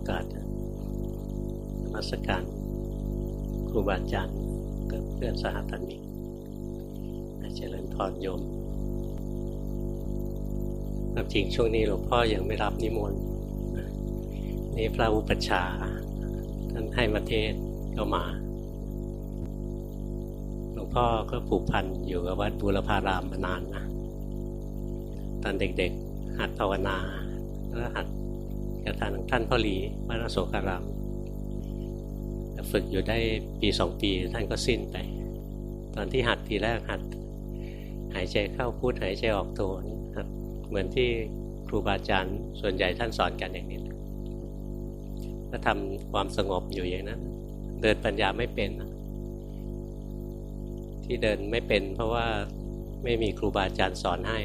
อกาสมาสการครูบาอาจารย์กับเพื่อนสหธรรมิกเจริญพรโยมความจริงช่วงนี้หลวงพ่อยังไม่รับนิมนต์นี่พระอุปัชฌาย์ท่านให้มาเทศก็มา หลวงพ่อก็ผูกพันอยู่กับวัดบุรพารามมานานนะ ตอนเด็กๆ หัดภาวนา แล้วหัด กับท่านท่านพ่อหลีวัดอโศการามฝึกอยู่ได้ปีสองปีท่านก็สิ้นไป ตอนที่หัดทีแรกหัด หายใจเข้าพูดหายใจออกโทหัดเหมือนที่ครูบาอาจารย์ส่วนใหญ่ท่านสอนกันอย่างนี้ก็ทำความสงบอยู่อย่างนั้นเดินปัญญาไม่เป็นที่เดินไม่เป็น เพราะว่าไม่มีครูบาอาจารย์สอนให้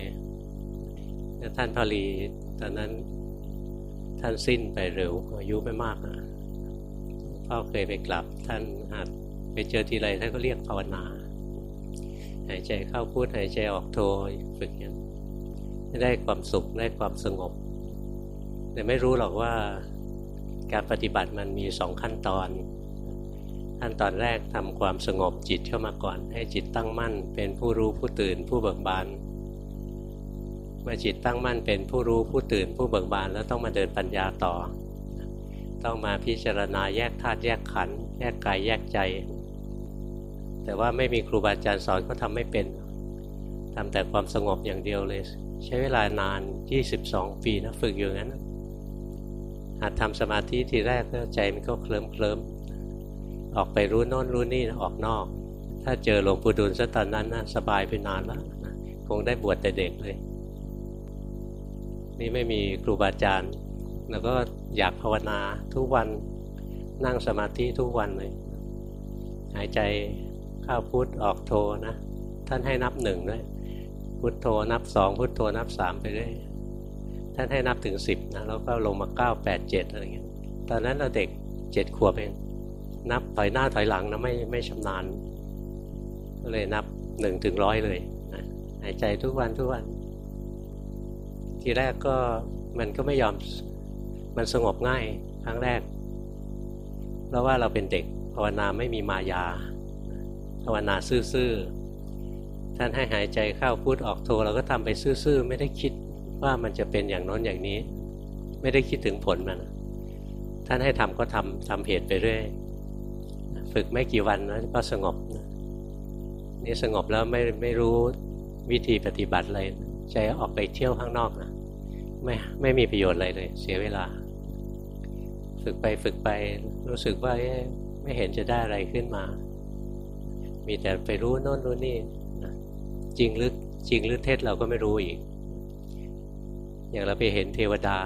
ท่านพอลีตอนนั้น ท่านสิ้นไปเร็วอายุไม่มากนะพ่อเคยไปกลับท่านหัดไปเจอทีไรท่านก็เรียกภาวนา หายใจเข้าพูดหายใจออกโทฝึกอย่างนี้ได้ความสุขได้ความสงบ แต่ไม่รู้หรอกว่าการปฏิบัติมันมีสองขั้นตอน ขั้นตอนแรกทำความสงบจิตเข้ามาก่อน ให้จิตตั้งมั่น เป็นผู้รู้ผู้ตื่นผู้เบิกบาน เมื่อจิตตั้งมั่นเป็นผู้รู้ผู้ตื่นผู้เบิกบานแล้วต้องมาเดินปัญญาต่อ ต้องมาพิจารณาแยกธาตุแยกขันธ์แยกกายแยกใจ แต่ว่าไม่มีครูบาอาจารย์สอนก็ทำไม่เป็นทำแต่ความสงบอย่างเดียวเลย ใช้เวลานาน 22 ปีนะฝึกอยู่งั้นหัดทำสมาธิทีแรกก็ใจมันก็เคลิ้มเคลิ้มออกไปรู้โน่นรู้นี่ออกนอก ถ้าเจอหลวงปู่ดูลซะตอนนั้นนะสบายไปนานแล้วคงได้บวชแต่เด็กเลย นี่ไม่มีครูบาอาจารย์แล้วก็อยากภาวนาทุกวันนั่งสมาธิทุกวันเลย หายใจเข้าพุทออกโทนะ ท่านให้นับหนึ่งด้วยพุทโธนับสองพุทโธนับสามไปด้วยท่านให้นับถึงสิบนะแล้วก็ลงมาเก้าแปดเจ็ดอะไรเงี้ยตอนนั้นเราเด็กเจ็ดขวบเองนับถอยหน้าถอยหลังนะไม่ไม่ชำนาญก็เลยนับหนึ่งถึงร้อยเลยนะหายใจทุกวันทุกวัน ทีแรกก็มันก็ไม่ยอมมันสงบง่ายครั้งแรก เพราะว่าเราเป็นเด็กภาวนาไม่มีมายา ภาวนาซื่อๆท่านให้หายใจเข้าพูดออกโทเราก็ทำไปซื่อๆไม่ได้คิดว่ามันจะเป็นอย่างน้นอย่างนี้ ไม่ได้คิดถึงผลมันท่านให้ทำก็ทำทำเหตุไปเรื่อยฝึกไม่กี่วันแล้วก็สงบนี่สงบแล้วไม่ไม่รู้วิธีปฏิบัติอะไร ใจออกไปเที่ยวข้างนอกนะไม่ไม่มีประโยชน์อะไรเลย เสียเวลา ฝึกไปฝึกไปรู้สึกว่าไม่เห็นจะได้อะไรขึ้นมา มีแต่ไปรู้โน่นรู้นี่จริงหรือจริงหรือเท็จเราก็ไม่รู้อีก อย่างเราไปเห็นเทวดา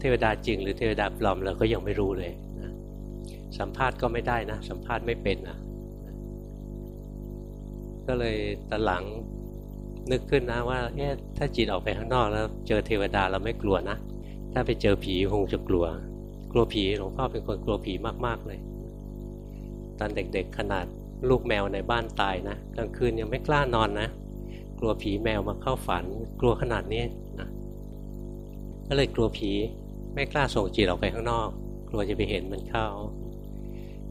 เทวดาจริง หรือเทวดาปลอมเราก็ยังไม่รู้เลยนะสัมภาษณ์ก็ไม่ได้นะ สัมภาษณ์ไม่เป็นนะก็เลยตอนหลัง นึกขึ้นนะว่าเอ๊ะถ้าจิตออกไปข้างนอกแล้วเจอเทวดาเราไม่กลัวนะ ถ้าไปเจอผีคงจะกลัว กลัวผีหลวงพ่อเป็นคนกลัวผีมากๆเลย ตอนเด็กๆขนาดลูกแมวในบ้านตายนะกลางคืนยังไม่กล้านอนนะ กลัวผีแมวมาเข้าฝัน กลัวขนาดนี้นะก็เลยกลัวผีไม่กล้าส่งจิตออกไปข้างนอก กลัวจะไปเห็นมันเข้า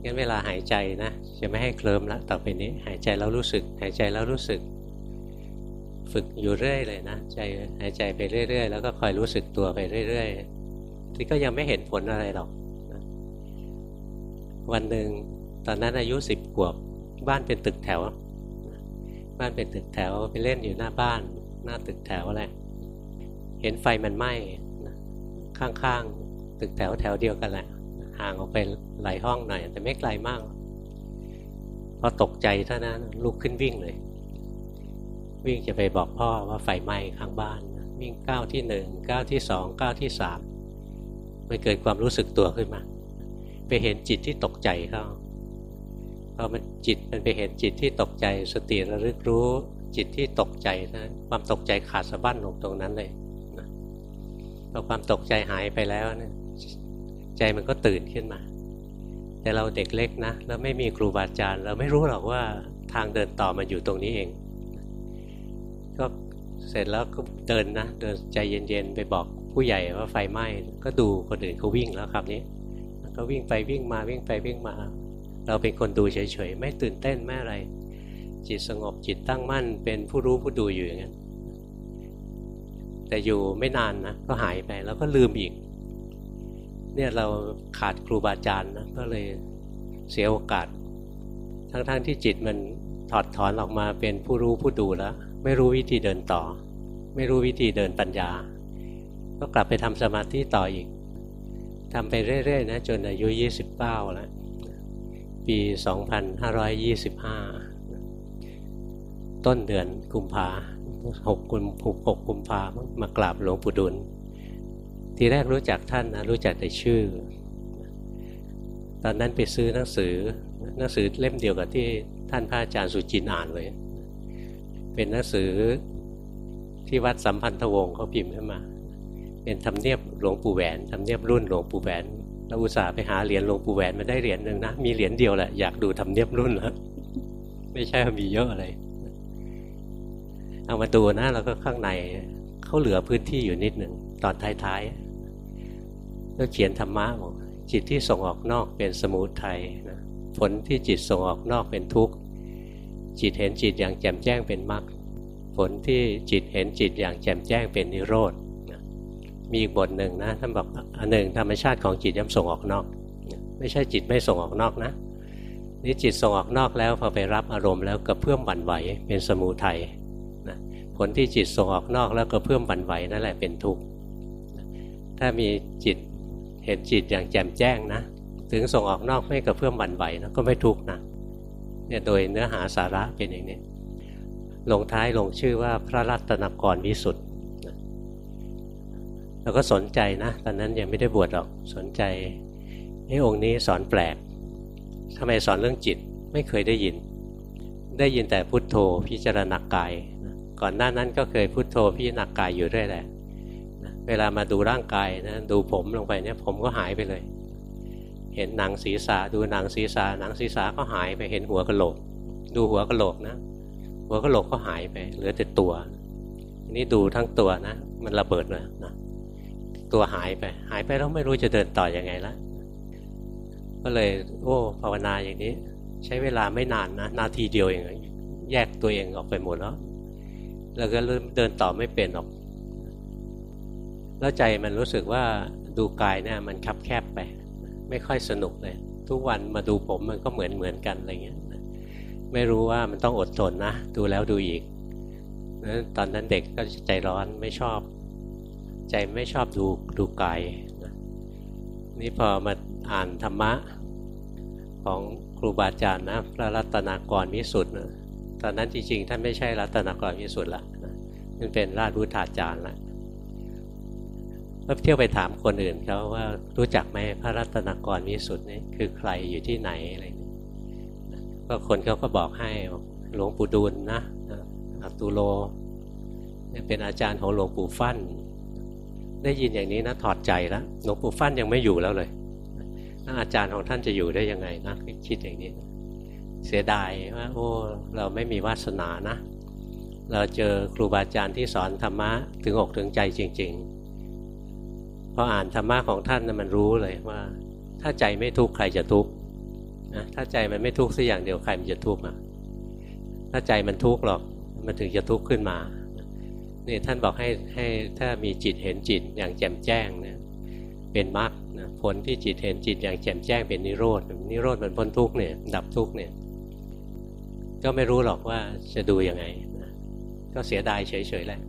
งั้นเวลาหายใจนะ จะไม่ให้เคลิมละต่อไปนี้ หายใจแล้วรู้สึก หายใจแล้วรู้สึก ฝึกอยู่เรื่อยเลยนะใจหายใจไปเรื่อย ๆ แล้วก็คอยรู้สึกตัวไปเรื่อยๆที่ก็ยังไม่เห็นผลอะไรหรอกนะวันหนึ่งตอนนั้นอายุสิบขวบบ้านเป็นตึกแถว บ้านเป็นตึกแถวไปเล่นอยู่หน้าบ้าน หน้าตึกแถวอะไรเห็นไฟมันไหม้ข้างๆตึกแถวแถวเดียวกันแหละห่างออกไปหลายห้องหน่อย แต่ไม่ไกลมาก พอตกใจเท่านั้นลุกขึ้นวิ่งเลย วิ่งจะไปบอกพ่อว่าไฟไหม้ข้างบ้าน วิ่งก้าวที่หนึ่งก้าวที่สองก้าวที่สามมันเกิดความรู้สึกตัวขึ้นมา ไปเห็นจิตที่ตกใจเข้าพอมันจิตมันไปเห็นจิตที่ตกใจ สติระลึกรู้จิตที่ตกใจนะความตกใจขาดสะบั้นลงตรงนั้นเลยพอความตกใจหายไปแล้วเนะี่ยใจมันก็ตื่นขึ้นมา แต่เราเด็กเล็กนะแล้วไม่มีครูบาอาจารย์ เราไม่รู้หรอกว่าทางเดินต่อมันอยู่ตรงนี้เอง ก็เสร็จแล้วก็เดินนะเดินใจเย็นๆไปบอกผู้ใหญ่ว่าไฟไหม้ก็ดูคนอื่นเขาวิ่งแล้วครับนี้ก็วิ่งไปวิ่งมาวิ่งไปวิ่งมา เราเป็นคนดูเฉยๆไม่ตื่นเต้นไม่อะไร จิตสงบจิตตั้งมั่น เป็นผู้รู้ผู้ดูอยู่อย่างนั้นแต่อยู่ไม่นานนะก็หายไปแล้วก็ลืมอีก เนี่ยเราขาดครูบาอาจารย์นะก็เลยเสียโอกาส ทั้งๆทที่จิตมันถอดถอนออกมาเป็นผู้รู้ผู้ดูแล้ว ไม่รู้วิธีเดินต่อ ไม่รู้วิธีเดินปัญญา ก็กลับไปทำสมาธิต่ออีกทำไปเรื่อยๆนะจนอายุ 29 แล้ว ปี 2525 ต้นเดือนกุมภาหกกุมหกกุมภามากราบหลวงปู่ดุล ทีแรกรู้จักท่านนะรู้จักแต่ชื่อ ตอนนั้นไปซื้อหนังสือหนังสือเล่มเดียวกับที่ท่านพระอาจารย์สุจินอ่านเลย เป็นหนังสือที่วัดสัมพันธวงศ์เขาพิมพ์ขึ้นมา เป็นทำเนียบหลวงปู่แหวนทำเนียบรุ่นหลวงปู่แหวนเราอุตส่าห์ไปหาเหรียญหลวงปู่แหวนมาได้เหรียญหนึ่งนะมีเหรียญเดียวแหละอยากดูทำเนียบรุ่นแล้วไม่ใช่ว่ามีเยอะอะไรเอามาดูนะแล้วก็ข้างในเขาเหลือพื้นที่อยู่นิดหนึ่งตอนท้ายๆก็เขียนธรรมะบอกจิตที่ส่งออกนอกเป็นสมุทัยนะผลที่จิตส่งออกนอกเป็นทุกข์ จิตเห็นจิตอย่างแจ่มแจ้งเป็นมรรคผลที่จิตเห็นจิตอย่างแจ่มแจ้งเป็นนิโรธมีอีกบทหนึ่งนะท่านบอกอันหนึ่งธรรมชาติของจิตย่อมส่งออกนอก ไม่ใช่จิตไม่ส่งออกนอกนะนี่จิตส่งออกนอกแล้วพอไปรับอารมณ์แล้วกระเพื่อมบั่นไหวเป็นสมุทัยนะผลที่จิตส่งออกนอกแล้วกระเพื่อมบั่นไหวนั่นแหละเป็นทุกข์ถ้ามีจิตเห็นจิตอย่างแจ่มแจ้งนะ ถึงส่งออกนอกไม่กระเพื่อมบั่นไหวนะก็ไม่ทุกข์นะ เนี่ยโดยเนื้อหาสาระเป็นอย่างนี้ ลงท้ายลงชื่อว่าพระรัตนกรวิสุทธ์เราก็สนใจนะ ตอนนั้นยังไม่ได้บวชหรอกสนใจไอ้องค์นี้สอนแปลกทำไมสอนเรื่องจิตไม่เคยได้ยิน ได้ยินแต่พุทโธพิจารณากาย ก่อนหน้านั้นก็เคยพุทโธพิจารณากายอยู่เรื่อยแหละเวลามาดูร่างกายนะดูผมลงไปเนี่ยผมก็หายไปเลย เห็นหนังศีรษะดูหนังศีรษะหนังศีรษะก็หายไปเห็นหัวกะโหลก ดูหัวกะโหลกนะ หัวกะโหลกก็หายไป เหลือแต่ตัว นี่ดูทั้งตัวนะ มันระเบิดเลยนะตัวหายไป หายไปแล้วไม่รู้จะเดินต่ออยังไงละก็เลย โอ้ภาวนาอย่างนี้ ใช้เวลาไม่นานนะนาทีเดียวเองแยกตัวเองออกไปหมดแล้วแล้วก็เริ่มเดินต่อไม่เป็นหรอก แล้วใจมันรู้สึกว่าดูกายเนี่ยมันคับแคบ ไม่ค่อยสนุกเลย ทุกวันมาดูผมมันก็เหมือนเหมือนกันอะไรเงี้ยไม่รู้ว่ามันต้องอดทนนะ ดูแล้วดูอีกตอนนั้นเด็กก็ใจร้อนไม่ชอบ ใจไม่ชอบดูดูกายนะนี่พอมาอ่านธรรมะของครูบาอาจารย์นะพระรัตนากรมิสุทธ์นะตอนนั้นจริงๆท่านไม่ใช่รัตนากรมิสุทธ์ละมันเป็นราชวุฒาจารย์ละ ก็เที่ยวไปถามคนอื่นเขาว่ารู้จักไหมพระรัตนกรมิสุทธิ์นี่คือใครอยู่ที่ไหนอะไรนี่ก็คนเขาก็บอกให้หลวงปู่ดูลนะอัตุโลเป็นอาจารย์ของหลวงปู่ฟั่น ได้ยินอย่างนี้นะถอดใจแล้วหลวงปู่ฟั่นยังไม่อยู่แล้วเลยอาจารย์ของท่านจะอยู่ได้ยังไงนะคิดอย่างนี้ เสียดายว่าโอ้เราไม่มีวาสนานะ เราเจอครูบาอาจารย์ที่สอนธรรมะถึงอกถึงใจจริง ๆ พออ่านธรรมะของท่านนะมันรู้เลยว่า ถ้าใจไม่ทุกข์ใครจะทุกข์นะถ้าใจมันไม่ทุกข์สักอย่างเดียวใครมันจะทุกข์อะถ้าใจมันทุกข์หรอกมันถึงจะทุกข์ขึ้นมานี่ท่านบอกให้ให้ถ้ามีจิตเห็นจิตอย่างแจ่มแจ้งเนี่ยเป็นมรรคนะผลที่จิตเห็นจิตอย่างแจ่มแจ้งเป็นนิโรธนิโรธมันพ้นทุกข์เนี่ยดับทุกข์เนี่ยก็ไม่รู้หรอกว่าจะดูยังไงนะก็เสียดายเฉยๆแหละ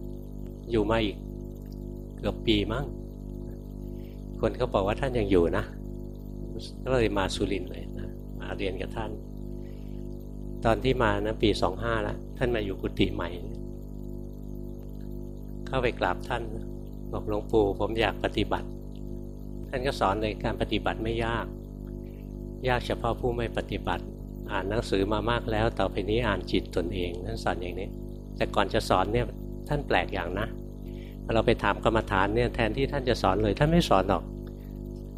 อยู่มาอีกเกือบปีมั้ง คนเขาบอกว่าท่านยังอยู่นะ ก็เลยมาสุรินเลยนะมาเรียนกับท่าน ตอนที่มานะปีสองห้าแล้วท่านมาอยู่กุฏิใหม่ เข้าไปกราบท่าน บอกหลวงปู่ผมอยากปฏิบัติ ท่านก็สอนเลยการปฏิบัติไม่ยาก ยากเฉพาะผู้ไม่ปฏิบัติ อ่านหนังสือมามากแล้ว ต่อไปนี้อ่านจิตตนเองท่านสอนอย่างนี้ แต่ก่อนจะสอนเนี่ยท่านแปลกอย่างนะ เราไปถามกรรมฐานเนี่ยแทนที่ท่านจะสอนเลย ท่านไม่สอนหรอก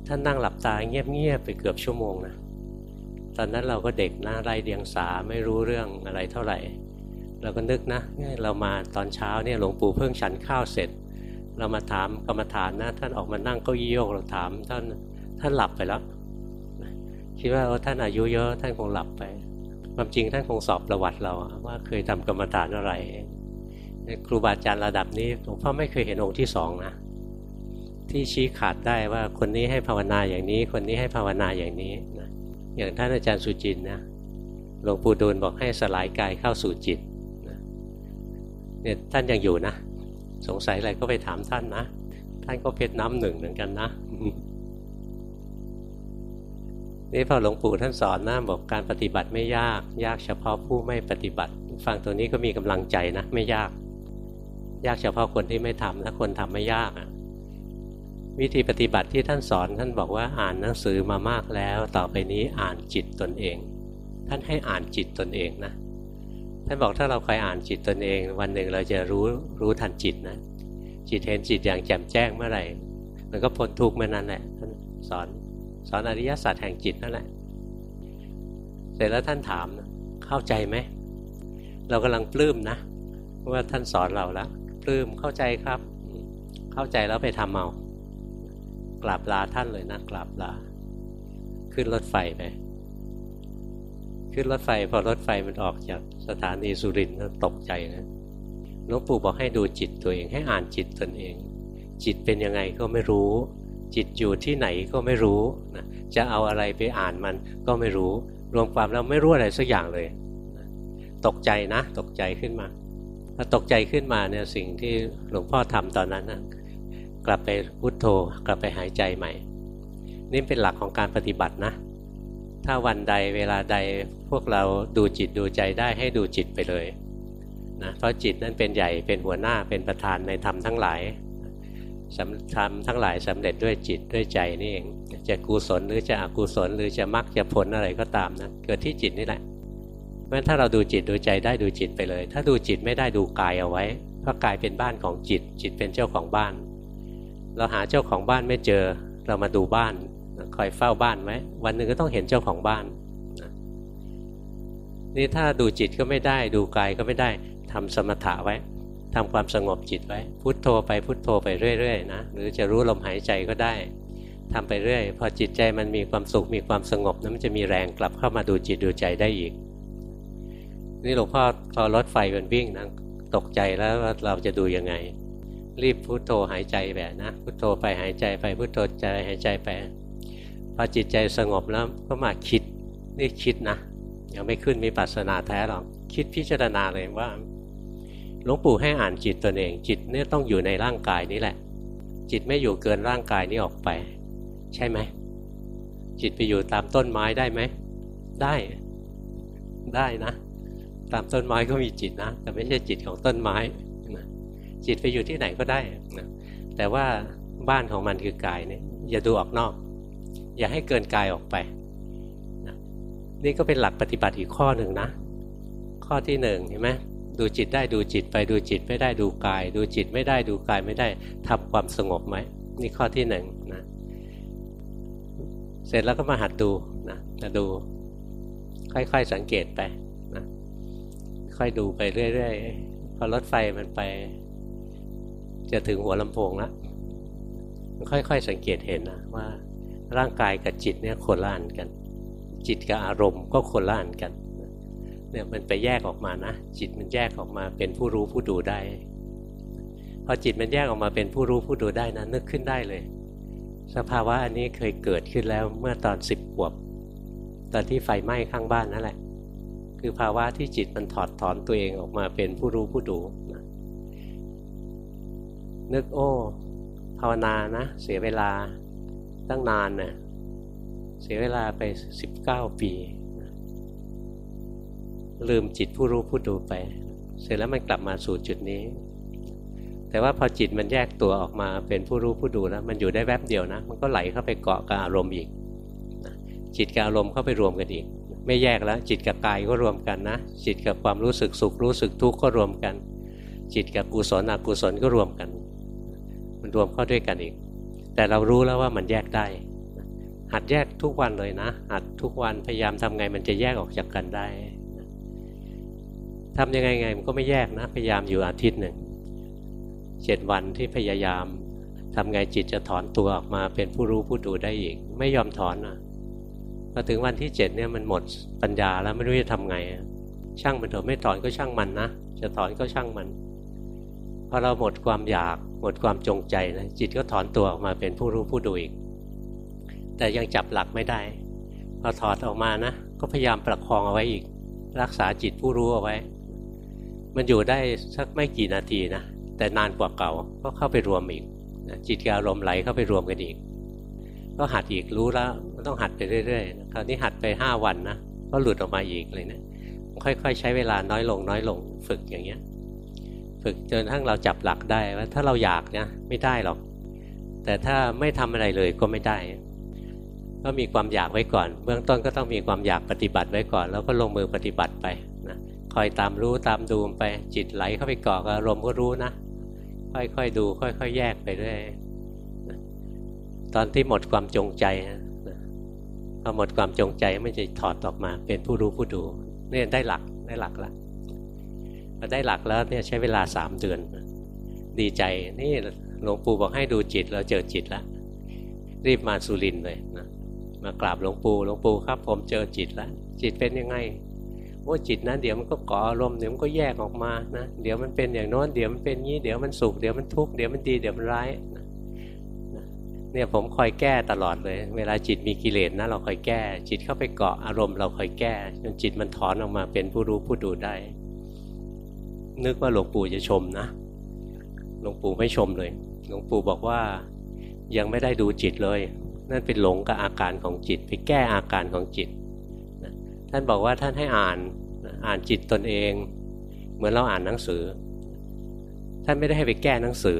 ท่านนั่งหลับตาเงียบๆไปเกือบชั่วโมงนะตอนนั้นเราก็เด็กนะไรเดียงสาไม่รู้เรื่องอะไรเท่าไหร่ เราก็นึกนะเรามาตอนเช้าเนี่ยหลวงปู่เพิ่งฉันข้าวเสร็จ เรามาถามกรรมฐานนะท่านออกมานั่งเก้าอี้โยกเราถามท่านท่านหลับไปแล้วคิดว่าท่านอายุเยอะท่านคงหลับไปความจริงท่านคงสอบประวัติเราว่าเคยทำกรรมฐานอะไร ครูบาอาจารย์ระดับนี้หลวงพ่อไม่เคยเห็นองค์ที่สองนะที่ชี้ขาดได้ว่าคนนี้ให้ภาวนาอย่างนี้ คนนี้ให้ภาวนาอย่างนี้นะอย่างท่านอาจารย์สุจินนะหลวงปู่ดูลบอกให้สลายกายเข้าสู่จิตเนี่ยท่านยังอยู่นะ สงสัยอะไรก็ไปถามท่านนะ ท่านก็เพชรน้ำหนึ่งเหมือนกันนะนี่พอหลวงปู่ท่านสอนนะบอกการปฏิบัติไม่ยาก ยากเฉพาะผู้ไม่ปฏิบัติ ฟังตัวนี้ก็มีกำลังใจนะ ไม่ยาก ยากเฉพาะคนที่ไม่ทำถ้าคนทำไม่ยากอะวิธีปฏิบัติที่ท่านสอนท่านบอกว่าอ่านหนังสือมามากแล้ว ต่อไปนี้อ่านจิตตนเอง ท่านให้อ่านจิตตนเองนะท่านบอกถ้าเราคอยอ่านจิตตนเอง วันหนึ่งเราจะรู้รู้ทันจิตนะจิตเห็นจิตอย่างแจ่มแจ้งเมื่อไหร่ มันก็พ้นทุกข์เมื่อนั้นแหละท่านสอนสอนอริยสัจแห่งจิตนั่นแหละเสร็จแล้วท่านถามเข้าใจไหมเรากำลังปลื้มนะว่าท่านสอนเราแล้ว ปลื้มเข้าใจครับ เข้าใจแล้วไปทำเอากราบลาท่านเลยนะกราบลา ขึ้นรถไฟไปขึ้นรถไฟพอรถไฟมันออกจากสถานีสุรินทร์ตกใจนะหลวงปู่บอกให้ดูจิตตัวเองให้อ่านจิตตนเอง จิตเป็นยังไงก็ไม่รู้ จิตอยู่ที่ไหนก็ไม่รู้นะจะเอาอะไรไปอ่านมันก็ไม่รู้ รวมความแล้วไม่รู้อะไรสักอย่างเลย ตกใจนะ ตกใจขึ้นมา พอตกใจขึ้นมาเนี่ยสิ่งที่หลวงพ่อทำตอนนั้นนะกลับไปพุโทโธกลับไปหายใจใหม่ นี่เป็นหลักของการปฏิบัตินะ ถ้าวันใดเวลาใดพวกเราดูจิตดูใจได้ให้ดูจิตไปเลยนะเพราะจิตนั้นเป็นใหญ่เป็นหัวหน้าเป็นประธานในธรรมทั้งหลายทำทั้งหลายสำเร็จด้วยจิตด้วยใจนี่เองจะกุศลหรือจะอกุศลหรือจะมักจะผลอะไรก็ตามนะเกิดที่จิตนี่แหละ เพราะฉะนั้นถ้าเราดูจิตดูใจได้ดูจิตไปเลย ถ้าดูจิตไม่ได้ดูกายเอาไว้เพราะกายเป็นบ้านของจิต จิตเป็นเจ้าของบ้าน เราหาเจ้าของบ้านไม่เจอเรามาดูบ้านคอยเฝ้าบ้านไว้วันหนึ่งก็ต้องเห็นเจ้าของบ้านนี่ถ้าดูจิตก็ไม่ได้ดูกายก็ไม่ได้ทำสมถะไว้ทำความสงบจิตไว้ พุโทโธไปพุโทโธไปเรื่อยๆนะหรือจะรู้ลมหายใจก็ได้ทำไปเรื่อย พอจิตใจมันมีความสุขมีความสงบนั้นมันจะมีแรงกลับเข้ามาดูจิตดูใจได้อีก นี่หลวงพ่อพอรถไฟมันวิ่งนะตกใจแล้วว่าเราจะดูยังไง รีบพุโทโธหายใจแบบนะพุโทโธไปหายใจไปพุโทโธใจหายใจไปพอจิตใจสงบแล้วก็มาคิดนี่คิดนะยังไม่ขึ้นมีปัสนาแท้หรอกคิดพิจารณาเลยว่าหลวงปู่ให้อ่านจิตตนเอง จิตเนี่ยต้องอยู่ในร่างกายนี้แหละ จิตไม่อยู่เกินร่างกายนี้ออกไป ใช่ไหมจิตไปอยู่ตามต้นไม้ได้ไหมได้ ได้นะ ตามต้นไม้ก็มีจิตนะ แต่ไม่ใช่จิตของต้นไม้นะจิตไปอยู่ที่ไหนก็ได้นะแต่ว่าบ้านของมันคือกายเนี่ยอย่าดูออกนอก อย่าให้เกินกายออกไปนะนี่ก็เป็นหลักปฏิบัติอีกข้อหนึ่งนะ ข้อที่หนึ่งเห็นไหมดูจิตได้ดูจิตไปดูจิตไม่ได้ดูกาย ดูจิตไม่ได้ดูกายไม่ได้ทำความสงบไหมนี่ข้อที่หนึ่งนะเสร็จแล้วก็มาหัดดูนะดูค่อยๆสังเกตไป ค่อยดูไปเรื่อยๆพอรถไฟมันไป จะถึงหัวลำโพงแล้วค่อยๆสังเกตเห็นนะว่า ร่างกายกับจิตเนี่ยคนละอันกัน จิตกับอารมณ์ก็คนละอันกันเนี่ยมันไปแยกออกมานะ จิตมันแยกออกมาเป็นผู้รู้ผู้ดูได้พอจิตมันแยกออกมาเป็นผู้รู้ผู้ดูได้นะนึกขึ้นได้เลย สภาวะอันนี้เคยเกิดขึ้นแล้วเมื่อตอนสิบขวบ ตอนที่ไฟไหม้ข้างบ้านนั่นแหละ คือภาวะที่จิตมันถอดถอนตัวเองออกมาเป็นผู้รู้ผู้ดูนะนึกโอ้ภาวนานะ เสียเวลาตั้งนานนะ่ะเสียเวลาไปสิบเก้าปีลืมจิตผู้รู้ผู้ดูไป เสร็จแล้วมันกลับมาสู่จุดนี้ แต่ว่าพอจิตมันแยกตัวออกมาเป็นผู้รู้ผู้ดูแล้ว มันอยู่ได้แวบเดียวนะ มันก็ไหลเข้าไปเกาะกับอารมณ์อีกจิตกับอารมณ์เข้าไปรวมกันอีก ไม่แยกแล้ว จิตกับกายก็รวมกันนะ จิตกับความรู้สึกสุขรู้สึกทุกข์ก็รวมกัน จิตกับกุศลอกุศลก็รวมกัน มันรวมเข้าด้วยกันอีก แต่เรารู้แล้วว่ามันแยกได้ หัดแยกทุกวันเลยนะ หัดทุกวันพยายามทำไงมันจะแยกออกจากกันได้ทำยังไงไงมันก็ไม่แยกนะ พยายามอยู่อาทิตย์หนึ่งเจ็ดวันที่พยายามทำไงจิตจะถอนตัวออกมาเป็นผู้รู้ผู้ดูได้อีก ไม่ยอมถอนนะ อถึงวันที่เจ็ดเนี่ยมันหมดปัญญาแล้วไม่รู้จะทำไง ช่างมันเถอะไม่ถอนก็ช่างมันนะจะถอนก็ช่างมันพอเราหมดความอยากหมดความจงใจนะจิตก็ถอนตัวออกมาเป็นผู้รู้ผู้ดูอีก แต่ยังจับหลักไม่ได้พอถอดออกมานะก็พยายามประคองเอาไว้อีก รักษาจิตผู้รู้เอาไว้ มันอยู่ได้สักไม่กี่นาทีนะแต่นานกว่าเก่าก็เข้าไปรวมอีกจิตกับอารมณ์ไหลเข้าไปรวมกันอีก ก็หัดอีกรู้แล้วมันต้องหัดไปเรื่อยๆคราวนี้หัดไปห้าวันนะก็หลุดออกมาอีกเลยเนะี่ยค่อยๆ ใช้เวลาน้อยลงน้อยลงฝึกอย่างเงี้ย ฝึกจนทั้งเราจับหลักได้ว่าถ้าเราอยากนะไม่ได้หรอก แต่ถ้าไม่ทำอะไรเลยก็ไม่ได้ ก็มีความอยากไว้ก่อน เบื้องต้นก็ต้องมีความอยากปฏิบัติไว้ก่อน แล้วก็ลงมือปฏิบัติไปนะคอยตามรู้ตามดูไปจิตไหลเข้าไปเกาะอารมณ์ก็รู้นะ ค่อยๆดู ค่อย ๆ แยกไปเรื่อย ตอนที่หมดความจงใจพอหมดความจงใจไม่จะถอดออกมา เป็นผู้รู้ผู้ดูเนี่ยได้หลักได้หลักแล้วพอได้หลักแล้วเนี่ยใช้เวลาสามเดือน ดีใจนี่หลวงปู่บอกให้ดูจิตเราเจอจิตแล้วรีบมาสุรินเลยนะมากราบหลวงปู่หลวงปู่ครับ ผมเจอจิตแล้วจิตเป็นยังไงว่าจิตนะเดี๋ยวมันก็ก่ออารมณ์เดี๋ยวมันก็แยกออกมานะเดี๋ยวมันเป็นอย่างโน้นเดี๋ยวมันเป็นงี้เดี๋ยวมันสุขเดี๋ยวมันทุกข์เดี๋ยวมันดีเดี๋ยวมันร้าย เนี่ยผมคอยแก้ตลอดเลย เวลาจิตมีกิเลสนะเราคอยแก้ จิตเข้าไปเกาะอารมณ์เราคอยแก้จนจิตมันถอนออกมาเป็นผู้รู้ผู้ดูได้ นึกว่าหลวงปู่จะชมนะหลวงปู่ไม่ชมเลย หลวงปู่บอกว่ายังไม่ได้ดูจิตเลย นั่นเป็นหลงกับอาการของจิต ไปแก้อาการของจิต ท่านบอกว่าท่านให้อ่านอ่านจิตตนเอง เหมือนเราอ่านหนังสือ ท่านไม่ได้ให้ไปแก้หนังสือ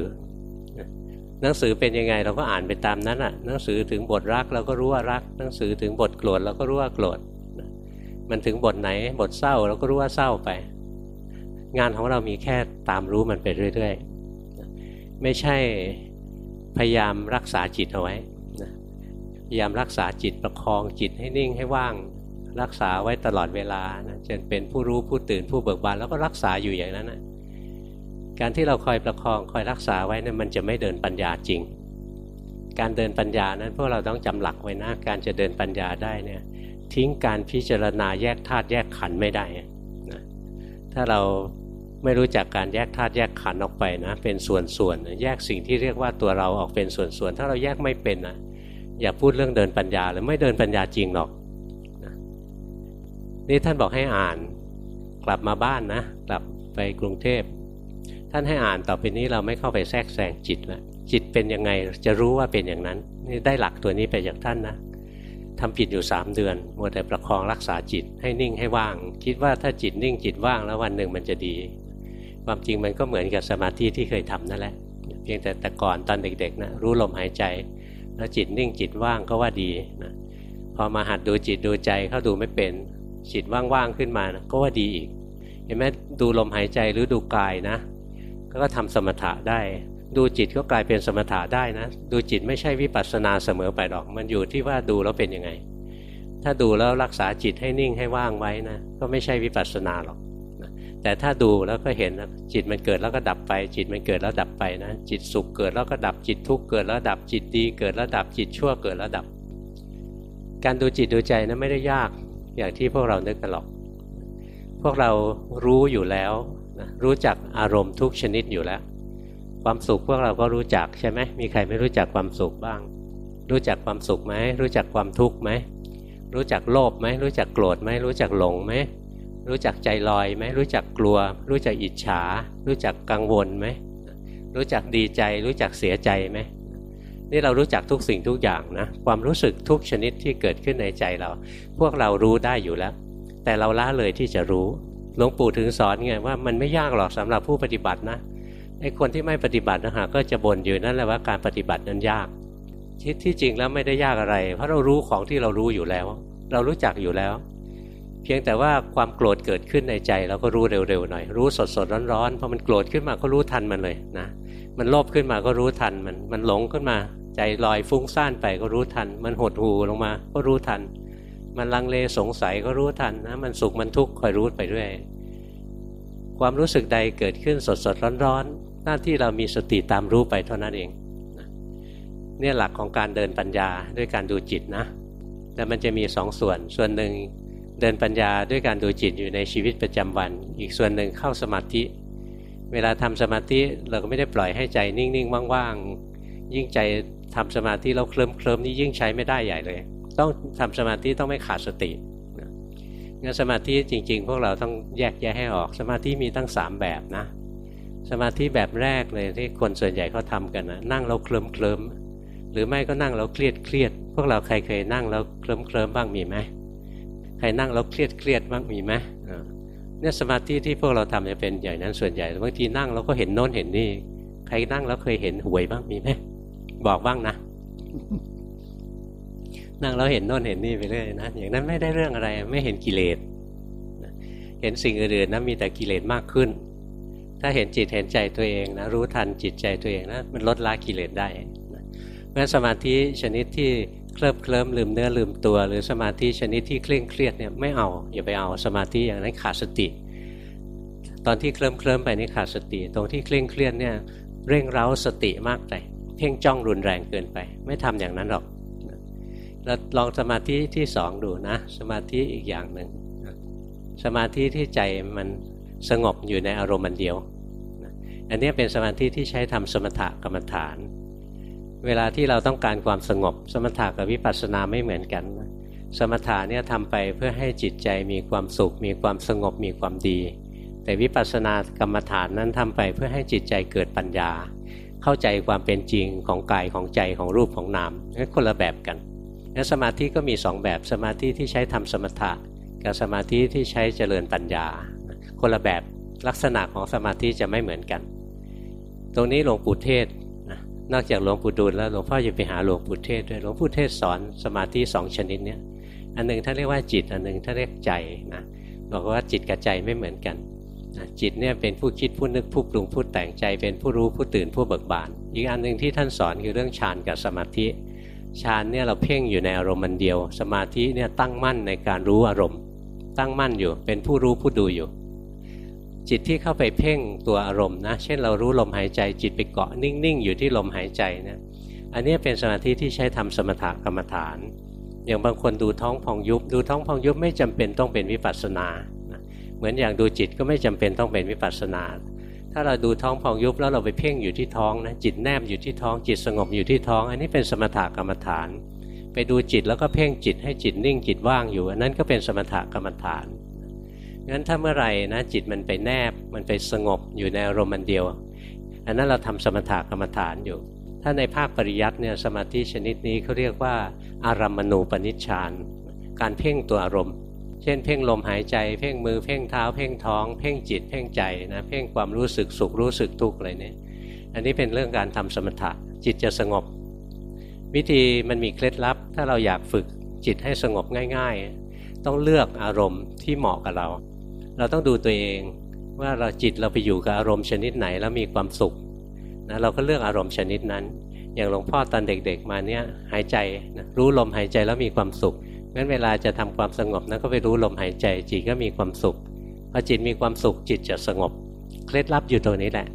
หนังสือเป็นยังไงเราก็อ่านไปตามนั้นอะ หนังสือถึงบทรักเราก็รู้ว่ารัก หนังสือถึงบทโกรธเราก็รู้ว่าโกรธมันถึงบทไหนบทเศร้าเราก็รู้ว่าเศร้าไป งานของเรามีแค่ตามรู้มันไปเรื่อยๆไม่ใช่พยายามรักษาจิตเอาไว้พยายามรักษาจิตประคองจิตให้นิ่งให้ว่าง รักษาไว้ตลอดเวลานะจนเป็นผู้รู้ผู้ตื่นผู้เบิกบานแล้วก็รักษาอยู่อย่างนั้นนะ การที่เราคอยประคองคอยรักษาไว้นะั่นมันจะไม่เดินปัญญาจริง การเดินปัญญานั้นพวกเราต้องจำหลักไว้นะการจะเดินปัญญาได้เนี่ยทิ้งการพิจารณาแยกธาตุแยกขันธ์ไม่ได้นะถ้าเราไม่รู้จักการแยกธาตุแยกขันธ์ออกไปนะเป็นส่วนๆแยกสิ่งที่เรียกว่าตัวเราออกเป็นส่วนๆถ้าเราแยกไม่เป็นนะอย่าพูดเรื่องเดินปัญญาเลยไม่เดินปัญญาจริงหรอกนะนี่ท่านบอกให้อ่านกลับมาบ้านนะกลับไปกรุงเทพ ท่านให้อ่านต่อไปนี้เราไม่เข้าไปแทรกแซงจิตแล้วจิตเป็นยังไงจะรู้ว่าเป็นอย่างนั้นนี่ได้หลักตัวนี้ไปจากท่านนะทำผิดอยู่สามเดือนมัวแต่ประคองรักษาจิตให้นิ่งให้ว่าง คิดว่าถ้าจิตนิ่งจิตว่างแล้ววันหนึ่งมันจะดี ความจริงมันก็เหมือนกับสมาธิที่เคยทำนั่นแหละ เพียงแต่แต่ก่อนตอนเด็กๆนะรู้ลมหายใจ แล้วจิตนิ่งจิตว่างก็ว่าดีนะพอมาหัดดูจิตดูใจเข้าดูไม่เป็นจิตว่างๆขึ้นมานะก็ว่าดีอีก เห็นไหมดูลมหายใจหรือดูกายนะ ก็ทำสมถะได้ ดูจิตก็กลายเป็นสมถะได้นะ ดูจิตไม่ใช่วิปัสสนาเสมอไปหรอก มันอยู่ที่ว่าดูแล้วเป็นยังไง ถ้าดูแล้วรักษาจิตให้นิ่งให้ว่างไว้นะ ก็ไม่ใช่วิปัสสนาหรอกแต่ถ้าดูแล้วก็เห็นนะจิตมันเกิดแล้วก็ดับไป จิตมันเกิดแล้วดับไปนะจิตสุขเกิดแล้วก็ดับจิตทุกข์เกิดแล้วดับจิตดี เกิดแล้วดับจิตชั่วเกิดแล้วดับ การดูจิตดูใจนะไม่ได้ยากอย่างที่พวกเรานึกกันหรอก พวกเรารู้อยู่แล้ว นะรู้จักอารมณ์ทุกชนิดอยู่แล้ว ความสุขพวกเราก็รู้จักใช่ไหมมีใครไม่รู้จักความสุขบ้าง รู้จักความสุขไหมรู้จักความทุกข์ไหมรู้จักโลภไหมรู้จักโกรธไหมรู้จักหลงไหมรู้จักใจลอยไหมรู้จักกลัว รู้จักอิจฉา รู้จักกังวลไหมรู้จักดีใจ รู้จักเสียใจไหมนี่เรารู้จักทุกสิ่งทุกอย่างนะความรู้สึกทุกชนิดที่เกิดขึ้นในใจเรา พวกเรารู้ได้อยู่แล้ว แต่เราละเลยที่จะรู้ หลวงปู่ถึงสอนไงว่ามันไม่ยากหรอกสำหรับผู้ปฏิบัตินะไอ้คนที่ไม่ปฏิบัตินะฮะก็จะบ่นอยู่นั่นแหละว่าการปฏิบัตินั้นยากที่ที่จริงแล้วไม่ได้ยากอะไร เพราะเรารู้ของที่เรารู้อยู่แล้ว เรารู้จักอยู่แล้ว เพียงแต่ว่าความโกรธเกิดขึ้นในใจเราก็รู้เร็วๆหน่อย รู้สดๆร้อนๆพอมันโกรธขึ้นมาก็รู้ทันมันเลยนะมันโลภขึ้นมาก็รู้ทันมันมันหลงขึ้นมา ใจลอยฟุ้งซ่านไปก็รู้ทัน มันหดหูลงมาก็รู้ทัน มันลังเลสงสัยก็รู้ทันนะมันสุขมันทุกข์คอยรู้ไปเรื่อยความรู้สึกใดเกิดขึ้นสดๆร้อนๆหน้าที่เรามีสติตามรู้ไปเท่านั้นเองเนี่ยหลักของการเดินปัญญาด้วยการดูจิตนะแต่มันจะมีสองส่วน ส่วนหนึ่งเดินปัญญาด้วยการดูจิตอยู่ในชีวิตประจำวัน อีกส่วนหนึ่งเข้าสมาธิ เวลาทำสมาธิเราก็ไม่ได้ปล่อยให้ใจนิ่งๆว่างๆยิ่งใจทำสมาธิเราเคลิ้มเคลิมนี่ยิ่งใช้ไม่ได้ใหญ่เลย ต้องทำสมาธิต้องไม่ขาดสติงั้นสมาธิจริง ๆ พวกเราต้องแยกแยะให้ออก สมาธิมีตั้งสามแบบนะ สมาธิแบบแรกเลยที่คนส่วนใหญ่เขาทากันนะนั่งเราเคลิ้มเคลิมหรือไม่ก็นั่งแล้วเครียดเครียดพวกเราใครเคยนั่งแล้วเคลิ้มเคลิมบ้างมีไหมใครนั่งแล้วเครียดเครียดบ้างมีไหมเนี่ยสมาธิที่พวกเราทำจะเป็นอย่างนั้นส่วนใหญ่บางทีนั่งเราก็เห็นโน้นเห็นนี่ ใครนั่งแล้วเคยเห็นหวยบ้างมีไหมบอกบ้างนะ นั่งแล้วเห็นโน่นเห็นนี่ไปเรื่อยนะอย่างนั้นไม่ได้เรื่องอะไรไม่เห็นกิเลสเห็นสิ่งอื่นๆนะมีแต่กิเลสมากขึ้น ถ้าเห็นจิตเห็นใจตัวเองนะรู้ทันจิตใจตัวเองนะมันลดละกิเลสได้เพราะสมาธิชนิดที่เคลิบเคลิ้มลืมเนื้อลืมตัว หรือสมาธิชนิดที่เคร่งเครียดเนี่ยไม่เอาอย่าไปเอาสมาธิอย่างนั้นขาดสติ ตอนที่เคลิ้มเคลิ้มไปนี่ขาดสติ ตรงที่เคร่งเครียดเนี่ยเร่งเร้าสติมากไปเพ่งจ้องรุนแรงเกินไป ไม่ทำอย่างนั้นหรอก แล้วลองสมาธิที่สองดูนะ สมาธิอีกอย่างหนึ่งสมาธิที่ใจมันสงบอยู่ในอารมณ์มันเดียว อันนี้เป็นสมาธิที่ใช้ทำสมถกรรมฐาน เวลาที่เราต้องการความสงบ สมถะกับวิปัสสนาไม่เหมือนกัน สมถะเนี่ยทำไปเพื่อให้จิตใจมีความสุข มีความสงบมีความดี แต่วิปัสสนากรรมฐานนั้นทำไปเพื่อให้จิตใจเกิดปัญญา เข้าใจความเป็นจริงของกายของใจของรูปของนามนั่นคนละแบบกัน แล้วสมาธิก็มีสองแบบสมาธิที่ใช้ทำสมถะ กับสมาธิที่ใช้เจริญปัญญา คนละแบบลักษณะของสมาธิจะไม่เหมือนกัน ตรงนี้หลวงปู่เทศนะนอกจากหลวงปู่ดูลแล้วหลวงพ่อจะไปหาหลวงปู่เทศด้วยหลวงปู่เทศสอนสมาธิสองชนิดเนี้ยอันหนึ่งท่านเรียกว่าจิตอันหนึ่งท่านเรียกใจนะบอกว่าจิตกับใจไม่เหมือนกันนะจิตเนี่ยเป็นผู้คิดผู้นึกผู้ปรุงผู้แต่งใจ เป็นผู้รู้ผู้ตื่นผู้เบิกบาน อีกอันหนึ่งที่ท่านสอนคือเรื่องฌานกับสมาธิ ฌานเนี่ยเราเพ่งอยู่ในอารมณ์มันเดียว สมาธิเนี่ยตั้งมั่นในการรู้อารมณ์ ตั้งมั่นอยู่ เป็นผู้รู้ผู้ดูอยู่ จิตที่เข้าไปเพ่งตัวอารมณ์นะ เช่นเรารู้ลมหายใจ จิตไปเกาะนิ่งๆ อยู่ที่ลมหายใจเนี่ยอันนี้เป็นสมาธิที่ใช้ทำสมถกรรมฐาน อย่างบางคนดูท้องพองยุบ ดูท้องพองยุบไม่จำเป็นต้องเป็นวิปัสสนา เหมือนอย่างดูจิตก็ไม่จำเป็นต้องเป็นวิปัสสนา ถ้าเราดูท้องพองยุบแล้วเราไปเพ่งอยู่ที่ท้องนะจิตแนบอยู่ที่ท้องจิตสงบอยู่ที่ท้อง อันนี้เป็นสมถกรรมฐาน ไปดูจิตแล้วก็เพ่งจิตให้จิตนิ่งจิตว่างอยู่ อันนั้นก็เป็นสมถกรรมฐานงั้นถ้าเมื่อไหร่นะจิตมันไปแนบมันไปสงบอยู่ในอารมณ์มันเดียว อันนั้นเราทำสมถกรรมฐานอยู่ ถ้าในภาคปริยัติเนี่ยสมาธิชนิดนี้เขาเรียกว่าอารัมมณูปนิชฌานการเพ่งตัวอารมณ์ ช่นเพ่งลมหายใจ เพ่งมือเพ่งเท้า เพ่งท้อง เพ่งจิต เพ่งใจนะเพ่งความรู้สึกสุขรู้สึกทุกข์อะไรเนี่ยอันนี้เป็นเรื่องการทำสมถะจิตจะสงบ วิธีมันมีเคล็ดลับ ถ้าเราอยากฝึกจิตให้สงบง่าย ๆ ต้องเลือกอารมณ์ที่เหมาะกับเรา เราต้องดูตัวเองว่าเราจิตเราไปอยู่กับอารมณ์ชนิดไหนแล้วมีความสุขนะเราก็เลือกอารมณ์ชนิดนั้น อย่างหลวงพ่อตอนเด็กๆมาเนี่ยหายใจนะรู้ลมหายใจแล้วมีความสุข งั้นเวลาจะทำความสงบนะก็ไปรู้ลมหายใจจิตก็มีความสุขพอจิตมีความสุขจิตจะสงบ เคล็ดลับอยู่ตรงนี้แหละ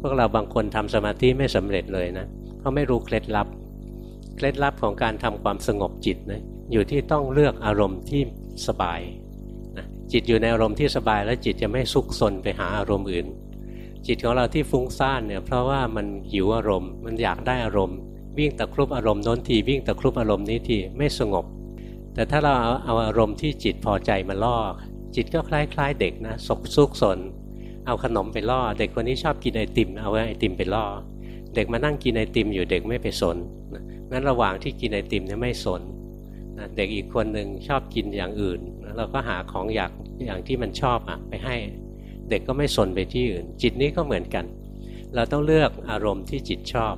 พวกเราบางคนทำสมาธิไม่สำเร็จเลยนะเขาไม่รู้เคล็ดลับ เคล็ดลับของการทำความสงบจิตนะอยู่ที่ต้องเลือกอารมณ์ที่สบายนะจิตอยู่ในอารมณ์ที่สบายแล้วจิตจะไม่ซุกซนไปหาอารมณ์อื่น จิตของเราที่ฟุ้งซ่านเนี่ยเพราะว่ามันหิวอารมณ์ มันอยากได้อารมณ์ วิ่งตะครุบอารมณ์โน้นทีวิ่งตะครุบอารมณ์นี้ทีไม่สงบ แต่ถ้าเราเอาเอาอารมณ์ที่จิตพอใจมาล่อ จิตก็คล้าย ๆ เด็กนะสกซุกสน เอาขนมไปล่อ เด็กคนนี้ชอบกินไอติม เอาไอติมไปล่อ เด็กมานั่งกินไอติมอยู่เด็กไม่ไปสนงั้นระหว่างที่กินไอติมเนี่ยไม่สนเด็กอีกคนหนึ่งชอบกินอย่างอื่นเราก็หาของอยากอย่างที่มันชอบอะไปให้ เด็กก็ไม่สนไปที่อื่น จิตนี้ก็เหมือนกัน เราต้องเลือกอารมณ์ที่จิตชอบ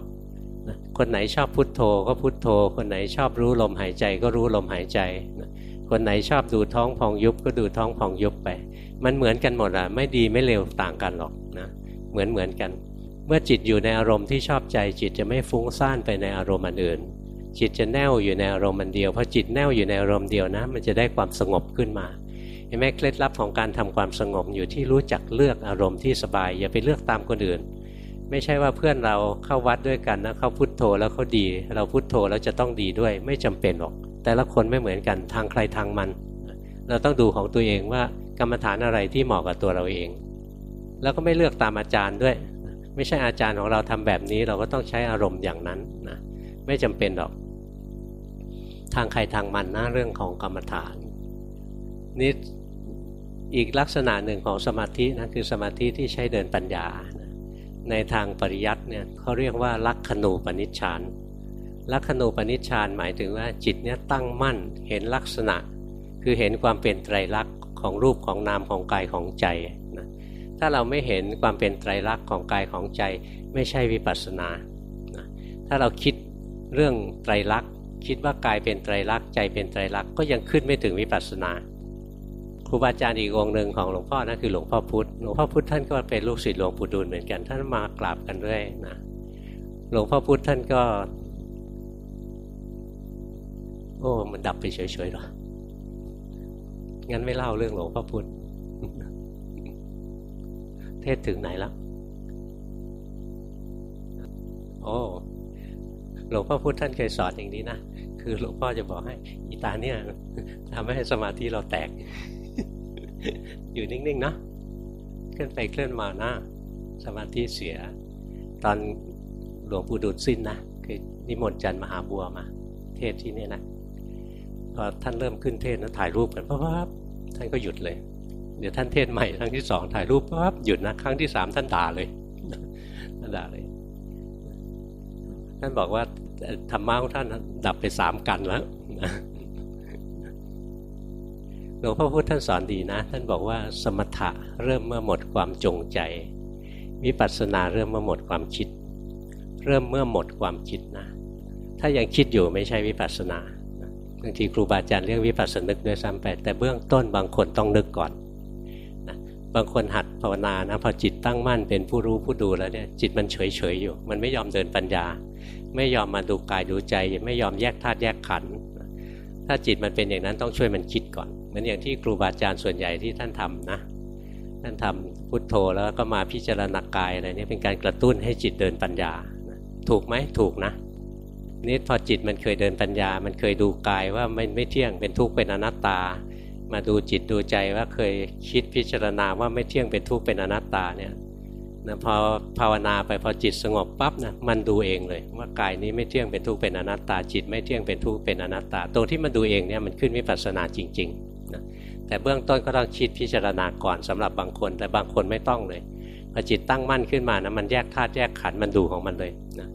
คนไหนชอบพุทโธก็พุทโธ คนไหนชอบรู้ลมหายใจก็รู้ลมหายใจ คนไหนชอบดูท้องพองยุบก็ดูท้องพองยุบไป มันเหมือนกันหมดอะ ไม่ดีไม่เลวต่างกันหรอกนะเหมือนเหมือนกัน เมื่อจิตอยู่ในอารมณ์ที่ชอบใจ จิตจะไม่ฟุ้งซ่านไปในอารมณ์อื่น จิตจะแน่วอยู่ในอารมณ์มันเดียวเพราะจิตแน่วอยู่ในอารมณ์เดียวนะ มันจะได้ความสงบขึ้นมาเห็นไหมเคล็ดลับของการทำความสงบอยู่ที่รู้จักเลือกอารมณ์ที่สบาย อย่าไปเลือกตามคนอื่น ไม่ใช่ว่าเพื่อนเราเข้าวัดด้วยกันนะเขาพุโทโธแล้วเขาดี เราพุโทโธแล้วจะต้องดีด้วย ไม่จำเป็นหรอก แต่ละคนไม่เหมือนกันทางใครทางมัน เราต้องดูของตัวเองว่ากรรมฐานอะไรที่เหมาะกับตัวเราเอง แล้วก็ไม่เลือกตามอาจารย์ด้วย ไม่ใช่อาจารย์ของเราทำแบบนี้เราก็ต้องใช้อารมณ์อย่างนั้นนะไม่จำเป็นหรอก ทางใครทางมันนะเรื่องของกรรมฐานนี่อีกลักษณะหนึ่งของสมาธินะคือสมาธิที่ใช้เดินปัญญา ในทางปริยัติเนี่ยเขาเรียกว่าลักขณูปนิชฌานลักขณูปนิชฌานหมายถึงว่าจิตเนี่ยตั้งมั่นเห็นลักษณะ คือเห็นความเป็นไตรลักษณ์ของรูปของนามของกายของใจนะถ้าเราไม่เห็นความเป็นไตรลักษณ์ของกายของใจ ไม่ใช่วิปัสสนานะถ้าเราคิดเรื่องไตรลักษณ์คิดว่ากายเป็นไตรลักษณ์ใจเป็นไตรลักษณ์ก็ยังขึ้นไม่ถึงวิปัสสนา รูบาอาจารย์อีกองหนึ่งของหลวงพ่อนั่นคือหลวงพ่อพุธหลวงพ่อพุธท่านก็เป็นลูกศิษย์หลวงปู่ดูลเหมือนกัน ท่านมากราบกันเรื่อยนะหลวงพ่อพุธท่านก็ โอ้ มันดับไปเฉยๆหรองั้นไม่เล่าเรื่องหลวงพ่อพุธเทศถึงไหนแล้วโอ้หลวงพ่อพุธท่านเคยสอนอย่างนี้นะคือหลวงพ่อจะบอกให้อีตาเนี่ยทำให้สมาธิเราแตก อยู่นิ่งๆนะเคลื่อนไปเคลื่อนมานะสมาธิเสีย ตอนหลวงปู่ดูลสิ้นนะคือนิมนต์จันมหาบัวมา เทศที่นี่นะพอท่านเริ่มขึ้นเทศนะถ่ายรูปกันปั๊บท่านก็หยุดเลย เดี๋ยวท่านเทศใหม่ครั้งที่สองถ่ายรูปปั๊บหยุดนะครั้งที่สามท่านด่าเลยท่านด่าเลย ท่านบอกว่าธรรมะของท่านดับไปสามกันแล้ว ลวงพ่อพุธท่านสอนดีนะ ท่านบอกว่าสมถะเริ่มเมื่อหมดความจงใจ วิปัสสนาเริ่มเมื่อหมดความคิด เริ่มเมื่อหมดความคิดนะ ถ้ายังคิดอยู่ไม่ใช่วิปัสสนาบางทีครูบาอาจารย์เรียกวิปัสสนึกด้วยซ้ำไปแต่เบื้องต้นบางคนต้องนึกก่อนนะบางคนหัดภาวนานะพอจิตตั้งมั่นเป็นผู้รู้ผู้ดูแล้วเนี่ยจิตมันเฉยเฉยอยู่ มันไม่ยอมเดินปัญญา ไม่ยอมมาดูกายดูใจ ไม่ยอมแยกธาตุแยกขันธ์ถ้าจิตมันเป็นอย่างนั้นต้องช่วยมันคิดก่อน มือนอย่างที่ครูบาอาจารย์ส่วนใหญ่ที่ท่านทำนะท่านทำพุทโธแล้วก็มาพิจารณากายอะไรนี่เป็นการกระตุ้นให้จิตเดินปัญญา ถูกไหมถูกนะนี่พอจิตมันเคยเดินปัญญา มันเคยดูกายว่าไม่ไม่เที่ยงเป็นทุกข์เป็นอนัตตา มาดูจิตดูใจว่าเคยคิดพิจารณาว่าไม่เที่ยงเป็นทุกข์เป็นอนัตตาเนี่ยนะพอภาวนาไปพอจิตสงบปั๊บนะมันดูเองเลย ว่ากายนี้ไม่เที่ยงเป็นทุกข์เป็นอนัตตา จิตไม่เที่ยงเป็นทุกข์เป็นอนัตตาตรงที่มันดูเองเนี่ยมันขึ้นวิปัสสนาจริง ๆ แต่เบื้องต้นก็ต้องคิดพิจารณาก่อนสำหรับบางคน แต่บางคนไม่ต้องเลยพอจิตตั้งมั่นขึ้นมานะมันแยกธาตุแยกขันธ์มันดูของมันเลยนะ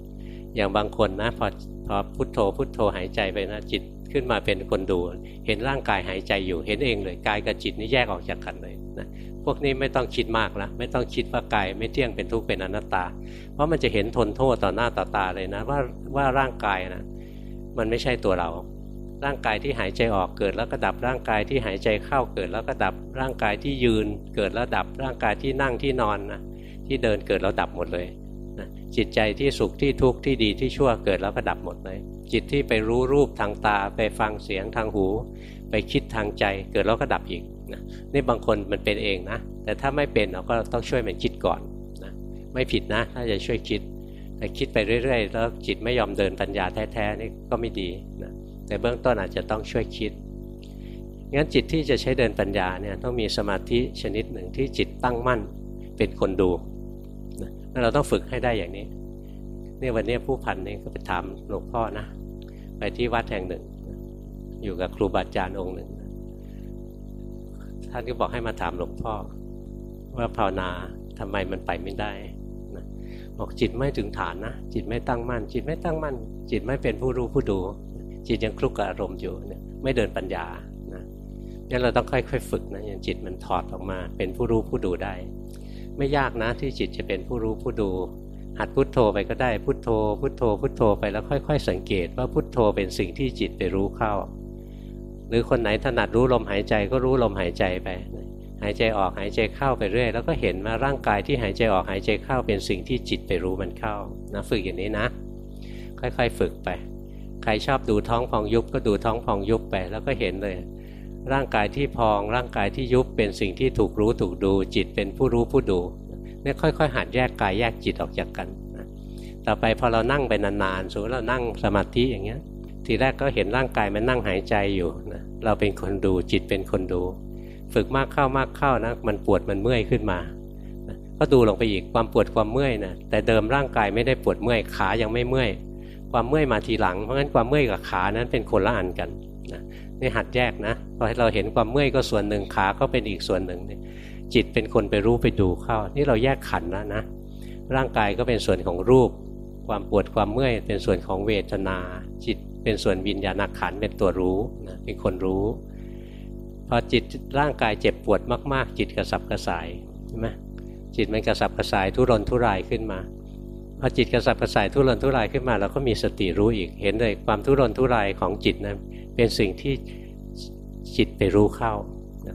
อย่างบางคนนะพอพอพุทโธพุทโธหายใจไปนะจิตขึ้นมาเป็นคนดู เห็นร่างกายหายใจอยู่เห็นเองเลยกายกับจิตนี่แยกออกจากกันเลยนะพวกนี้ไม่ต้องคิดมากแล้วไม่ต้องคิดว่ากายไม่เที่ยงเป็นทุกข์เป็นอนัตตา เพราะมันจะเห็นทนโทษต่อหน้าต่อตาเลยนะว่าว่าร่างกายนะมันไม่ใช่ตัวเรา ร่างกายที่หายใจออกเกิดแล้วก็ดับร่างกายที่หายใจเข้าเกิดแล้วก็ดับร่างกายที่ยืน เกิดแล้วดับร่างกายที่นั่งที่นอนนะที่เดินเกิดแล้วดับหมดเลยนะจิตใจที่สุขที่ทุกข์ที่ดีที่ชั่วเกิดแล้วก็ดับหมดเลย จิตที่ไปรู้รูปทางตาไปฟังเสียงทางหู ไปคิดทางใจเกิดแล้วก็ดับอีกนะนี่บางคนมันเป็นเองนะ แต่ถ้าไม่เป็นเราก็ต้องช่วยมันคิดก่อนนะไม่ผิดนะ ถ้าจะช่วยคิดแต่คิดไปเรื่อย ๆ แล้วจิตไม่ยอมเดินปัญญาแท้ๆนี่ก็ไม่ดีนะ แต่เบื้องต้นอาจจะต้องช่วยคิด งั้นจิตที่จะใช้เดินปัญญาเนี่ยต้องมีสมาธิชนิดหนึ่งที่จิตตั้งมั่นเป็นคนดูนะเราต้องฝึกให้ได้อย่างนี้เนี่ยวันนี้ผู้พันนี่ก็ไปถามหลวงพ่อนะ ไปที่วัดแห่งหนึ่ง อยู่กับครูบาอาจารย์องค์หนึ่ง ท่านก็บอกให้มาถามหลวงพ่อ ว่าภาวนาทำไมมันไปไม่ได้นะบอกจิตไม่ถึงฐานนะ จิตไม่ตั้งมั่น จิตไม่ตั้งมั่น จิตไม่เป็นผู้รู้ผู้ดู จิตยังคลุกกับอารมณ์อยู่เนี่ยไม่เดินปัญญานะงั้นเราต้องค่อยๆฝึกนะอย่างจิตมันถอดออกมา เป็นผู้รู้ผู้ดูได้ ไม่ยากนะที่จิตจะเป็นผู้รู้ผู้ดู หัดพุทโธไปก็ได้พุทโธ พุทโธ พุทโธไปแล้วค่อย ๆ สังเกตว่าพุทโธเป็นสิ่งที่จิตไปรู้เข้า หรือคนไหนถนัดรู้ลมหายใจก็รู้ลมหายใจไปหายใจออกหายใจเข้าไปเรื่อยแล้วก็เห็นว่าร่างกายที่หายใจออกหายใจเข้าเป็นสิ่งที่จิตไปรู้มันเข้านะฝึกอย่างนี้นะ ค่อยๆ ฝึกไป รชอบดูท้องพองยุบก็ดูท้องพองยุบไปแล้วก็เห็นเลย ร่างกายที่พองร่างกายที่ยุบเป็นสิ่งที่ถูกรู้ถูกดู จิตเป็นผู้รู้ผู้ดูเนี่ยค่อยๆ หัดแยกกายแยกจิตออกจากกันต่อไปพอเรานั่งไปนานๆสมมติเรานั่งสมาธิอย่างเงี้ย ทีแรกก็เห็นร่างกายมันนั่งหายใจอยู่นะเราเป็นคนดูจิตเป็นคนดู ฝึกมากเข้ามากเข้านะมันปวดมันเมื่อยขึ้นมาก็ดูลงไปอีกความปวดความเมื่อยนะแต่เดิมร่างกายไม่ได้ปวดเมื่อยขายังไม่เมื่อย ความเมื่อยมาทีหลัง เพราะงั้นความเมื่อยกับขานั้นเป็นคนละอันกันนะนี่หัดแยกนะพอเราเห็นความเมื่อยก็ส่วนหนึ่งขาก็เป็นอีกส่วนหนึ่งจิตเป็นคนไปรู้ไปดูเข้า นี่เราแยกขันแล้วนะ ร่างกายก็เป็นส่วนของรูป ความปวดความเมื่อยเป็นส่วนของเวทนา จิตเป็นส่วนวิญญาณขันเป็นตัวรู้นะเป็นคนรู้ พอจิตร่างกายเจ็บปวดมาก ๆ จิตกระสับกระส่ายใช่ไหมจิตมันกระสับกระส่ายทุรนทุรายขึ้นมา พอจิตกระสับกระส่ายทุรนทุรายขึ้นมาเราก็มีสติรู้อีกเห็นเลยความทุรนทุรายของจิตนั้น เป็นสิ่งที่จิตไปรู้เข้า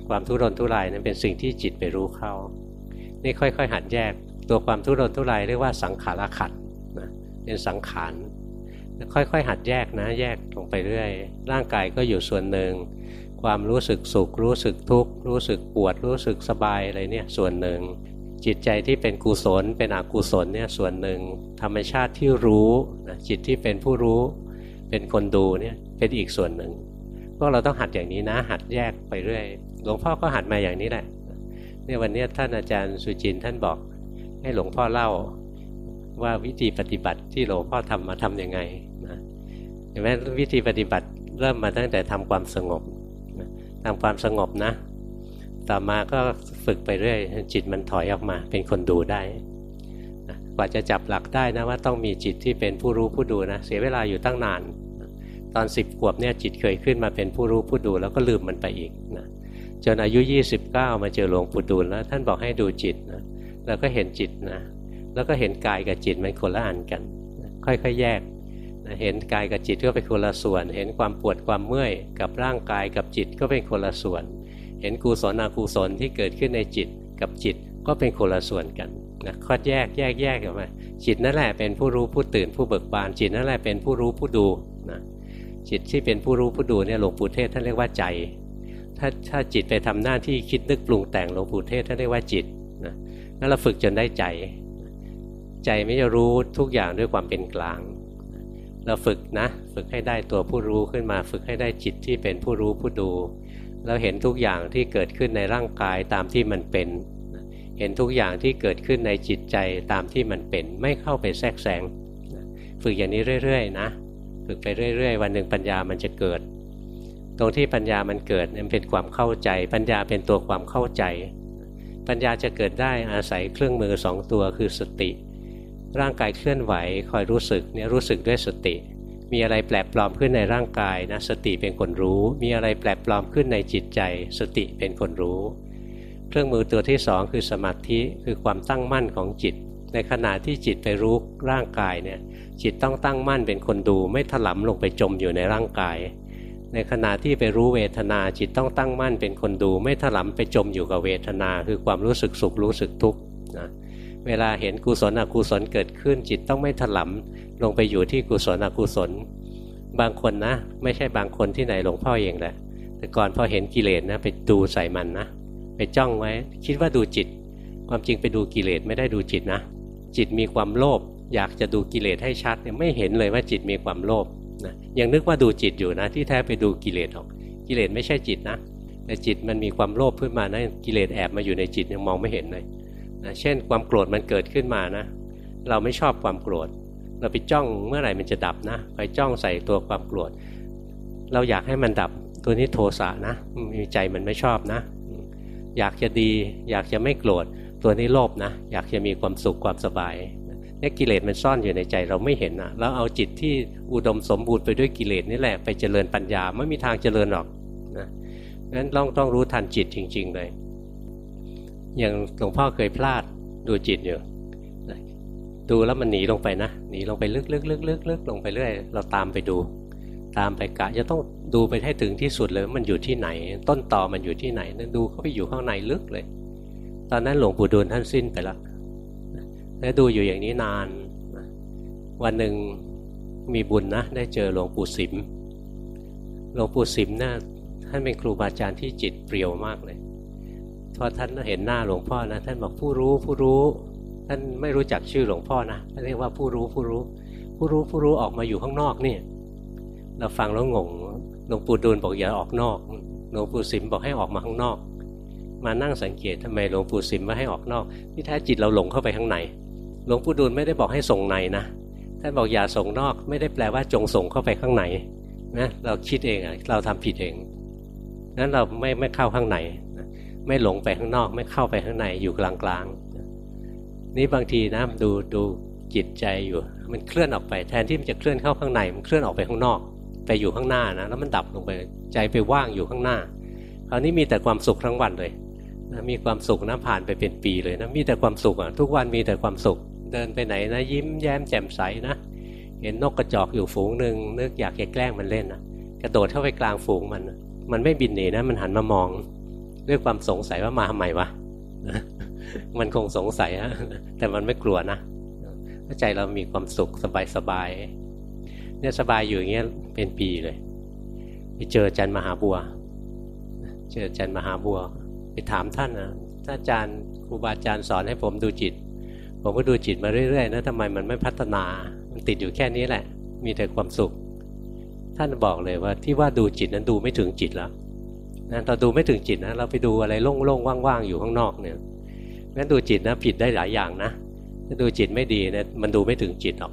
ความทุรนทุรายนั้นเป็นสิ่งที่จิตไปรู้เข้า นี่ค่อย ๆ หัดแยก ตัวความทุรนทุรายเรียกว่าสังขารขัดนะเป็นสังขารค่อยๆ หัดแยกนะ แยกลงไปเรื่อย ร่างกายก็อยู่ส่วนหนึ่ง ความรู้สึกสุข รู้สึกทุกข์รู้สึกปวด รู้สึกสบายอะไรเนี่ยส่วนหนึ่ง จิตใจที่เป็นกุศล เป็นอกุศลเนี่ยส่วนหนึ่ง ธรรมชาติที่รู้นะจิตที่เป็นผู้รู้ เป็นคนดูเนี่ยเป็นอีกส่วนหนึ่งพวกเราต้องหัดอย่างนี้นะ หัดแยกไปเรื่อยหลวงพ่อก็หัดมาอย่างนี้แหละเนี่ยวันนี้ท่านอาจารย์สุจินท่านบอก ให้หลวงพ่อเล่าว่าวิธีปฏิบัติที่หลวงพ่อทำมาทํำยังไงนะเห็นไหมวิธีปฏิบัติเริ่มมาตั้งแต่ทำความสงบทำความสงบนะ ต่อมาก็ ฝึกไปเรื่อยจิตมันถอยออกมา เป็นคนดูได้กว่าจะจับหลักได้นะว่าต้องมีจิตที่เป็นผู้รู้ผู้ดูนะเสียเวลาอยู่ตั้งนาน ตอนสิบขวบเนี่ยจิตเคยขึ้นมาเป็นผู้รู้ผู้ดูแล้วก็ลืมมันไปอีกนะจนอายุ 29 มาเจอหลวงปู่ดูลแล้วท่านบอกให้ดูจิตนะแล้วก็เห็นจิตนะแล้วก็เห็นกายกับจิตมันคนละอันกัน ค่อยๆ แยกนะเห็นกายกับจิตก็เป็นคนละส่วน เห็นความปวดความเมื่อยกับร่างกายกับจิตก็เป็นคนละส่วน เห็นกุศลอกุศลที่เกิดขึ้นในจิตกับจิตก็เป็นคนละส่วนกันนะคอดแยกแยกแยกออกมาจิตนั่นแหละเป็นผู้รู้ผู้ตื่นผู้เบิกบาน จิตนั่นแหละเป็นผู้รู้ผู้ดูนะจิตที่เป็นผู้รู้ผู้ดูเนี่ยหลวงปู่เทศท่านเรียกว่าใจ ถ้าถ้าจิตไปทำหน้าที่คิดนึกปรุงแต่งหลวงปู่เทศท่านเรียกว่าจิตนะนั่นเราฝึกจนได้ใจ ใจไม่จะรู้ทุกอย่างด้วยความเป็นกลาง เราฝึกนะ ฝึกให้ได้ตัวผู้รู้ขึ้นมา ฝึกให้ได้จิตที่เป็นผู้รู้ผู้ดู แล้วเห็นทุกอย่างที่เกิดขึ้นในร่างกายตามที่มันเป็น เห็นทุกอย่างที่เกิดขึ้นในจิตใจตามที่มันเป็น ไม่เข้าไปแทรกแซงฝึกอย่างนี้เรื่อยๆนะฝึกไปเรื่อย ๆ วันหนึ่งปัญญามันจะเกิด ตรงที่ปัญญามันเกิดมันเป็นความเข้าใจ ปัญญาเป็นตัวความเข้าใจ ปัญญาจะเกิดได้อาศัยเครื่องมือสองตัวคือสติ ร่างกายเคลื่อนไหวคอยรู้สึกเนี่ยรู้สึกด้วยสติ มีอะไรแปลกปลอมขึ้นในร่างกายนะสติเป็นคนรู้ มีอะไรแปลกปลอมขึ้นในจิตใจ สติเป็นคนรู้ เครื่องมือตัวที่สองคือสมาธิคือความตั้งมั่นของจิต ในขณะที่จิตไปรู้ร่างกายเนี่ยจิตต้องตั้งมั่นเป็นคนดูไม่ถลำลงไปจมอยู่ในร่างกาย ในขณะที่ไปรู้เวทนาจิตต้องตั้งมั่นเป็นคนดู ไม่ถลำไปจมอยู่กับเวทนา คือความรู้สึกสุขรู้สึกทุกข์นะเวลาเห็นกุศลอกุศลเกิดขึ้นจิตต้องไม่ถลำลงไปอยู่ที่กุศลอกุศล บางคนนะ ไม่ใช่บางคนที่ไหนหลวงพ่อเองแหละแต่ก่อนพอเห็นกิเลสนะไปดูใส่มันนะไปจ้องไว้ คิดว่าดูจิต ความจริงไปดูกิเลสไม่ได้ดูจิตนะ จิตมีความโลภอยากจะดูกิเลสให้ชัดเนี่ยไม่เห็นเลยว่าจิตมีความโลภนะยังนึกว่าดูจิตอยู่นะ ที่แท้ไปดูกิเลสหรอก กิเลสไม่ใช่จิตนะแต่จิตมันมีความโลภขึ้นมานะกิเลสแอบมาอยู่ในจิตยังมองไม่เห็นเลยนะเช่นความโกรธมันเกิดขึ้นมานะ เราไม่ชอบความโกรธ เราไปจ้องเมื่อไหร่มันจะดับนะไปจ้องใส่ตัวความโกรธเราอยากให้มันดับตัวนี้โทสะนะมีใจมันไม่ชอบนะ อยากจะดี อยากจะไม่โกรธตัวนี้โลภนะ อยากจะมีความสุขความสบายนี่กิเลสมันซ่อนอยู่ในใจเราไม่เห็นนะแล้วเอาจิตที่อุดมสมบูรณ์ไปด้วยกิเลสนี่แหละไปเจริญปัญญาไม่มีทางเจริญหรอกนะงั้นต้องต้องรู้ทันจิตจริง ๆ เลย อย่างหลวงพ่อเคยพลาดดูจิตอยู่ ดูแล้วมันหนีลงไปนะหนีลงไปลึกๆลึกๆลึกลงไปเรื่อย เราตามไปดู ตามไปกะจะต้องดูไปให้ถึงที่สุดเลยมันอยู่ที่ไหน ต้นต่อมันอยู่ที่ไหนนั่นดูเข้าไปอยู่ข้างในลึกเลย ตอนนั้นหลวงปู่ดูลท่านสิ้นไปแล้วแล้วดูอยู่อย่างนี้นาน วันหนึ่งมีบุญนะ ได้เจอหลวงปู่สิมหลวงปู่สิมนะ่ะท่านเป็นครูบาอาจารย์ที่จิตเปรียวมากเลยพอท่านเห็นหน้าหลวงพ่อนะท่านบอกผู้รู้ผู้รู้ ท่านไม่รู้จักชื่อหลวงพ่อนะท่านเรียกว่าผู้รู้ผู้รู้ ผู้รู้ผู้รู้ออกมาอยู่ข้างนอกนี่เราฟังแล้วงงหลวงปู่ดูลบอกอย่าออกนอกหลวงปู่สิมบอกให้ออกมาข้างนอก มานั่งสังเกตทำไมหลวงปู่สิมว่าให้ออกนอกที่แท้จิตเราหลงเข้าไปข้างในหลวงปู่ดูลไม่ได้บอกให้ส่งในนะท่านบอกอย่าส่งนอกไม่ได้แปลว่าจงส่งเข้าไปข้างในนะเราคิดเองอะเราทำผิดเองนั้นเราไม่ไม่เข้าข้างในไม่หลงไปข้างนอก ไม่เข้าไปข้างในอยู่กลางๆ นี่บางทีนะดูดูจิตใจอยู่ มันเคลื่อนออกไปแทนที่มันจะเคลื่อนเข้าข้างในมันเคลื่อนออกไปข้างนอก ไปอยู่ข้างหน้านะแล้วมันดับลงไปใจไปว่างอยู่ข้างหน้าคราวนี้มีแต่ความสุขทั้งวันเลยนะมีความสุขนะผ่านไปเป็นปีเลยนะมีแต่ความสุขอะทุกวันมีแต่ความสุข เดินไปไหนนะ ยิ้มแย้มแจ่มใสนะเห็นนกกระจอกอยู่ฝูงหนึ่งนึกอยากแกล้งมันเล่นนะกระโดดเข้าไปกลางฝูงมัน มันไม่บินหนีนะ มันหันมามอง ด้วยความสงสัยว่ามาทำไมวะ มันคงสงสัยฮะแต่มันไม่กลัวนะใจเรามีความสุขสบายๆเนี่ยสบายอยู่อย่างเงี้ยเป็นปีเลยไปเจออาจารย์มหาบัว เจออาจารย์มหาบัว ไปถามท่านนะถ้าอาจารย์ครูบาอาจารย์สอนให้ผมดูจิต ผมก็ดูจิตมาเรื่อยๆนะทำไมมันไม่พัฒนา มันติดอยู่แค่นี้แหละ มีแต่ความสุข ท่านบอกเลยว่าที่ว่าดูจิตนั้นดูไม่ถึงจิตแล้วนะตอนดูไม่ถึงจิตนะเราไปดูอะไรโล่งๆว่างๆอยู่ข้างนอกเนี่ย งั้นดูจิตนะผิดได้หลายอย่างนะถ้าดูจิตไม่ดีนะมันดูไม่ถึงจิตหรอก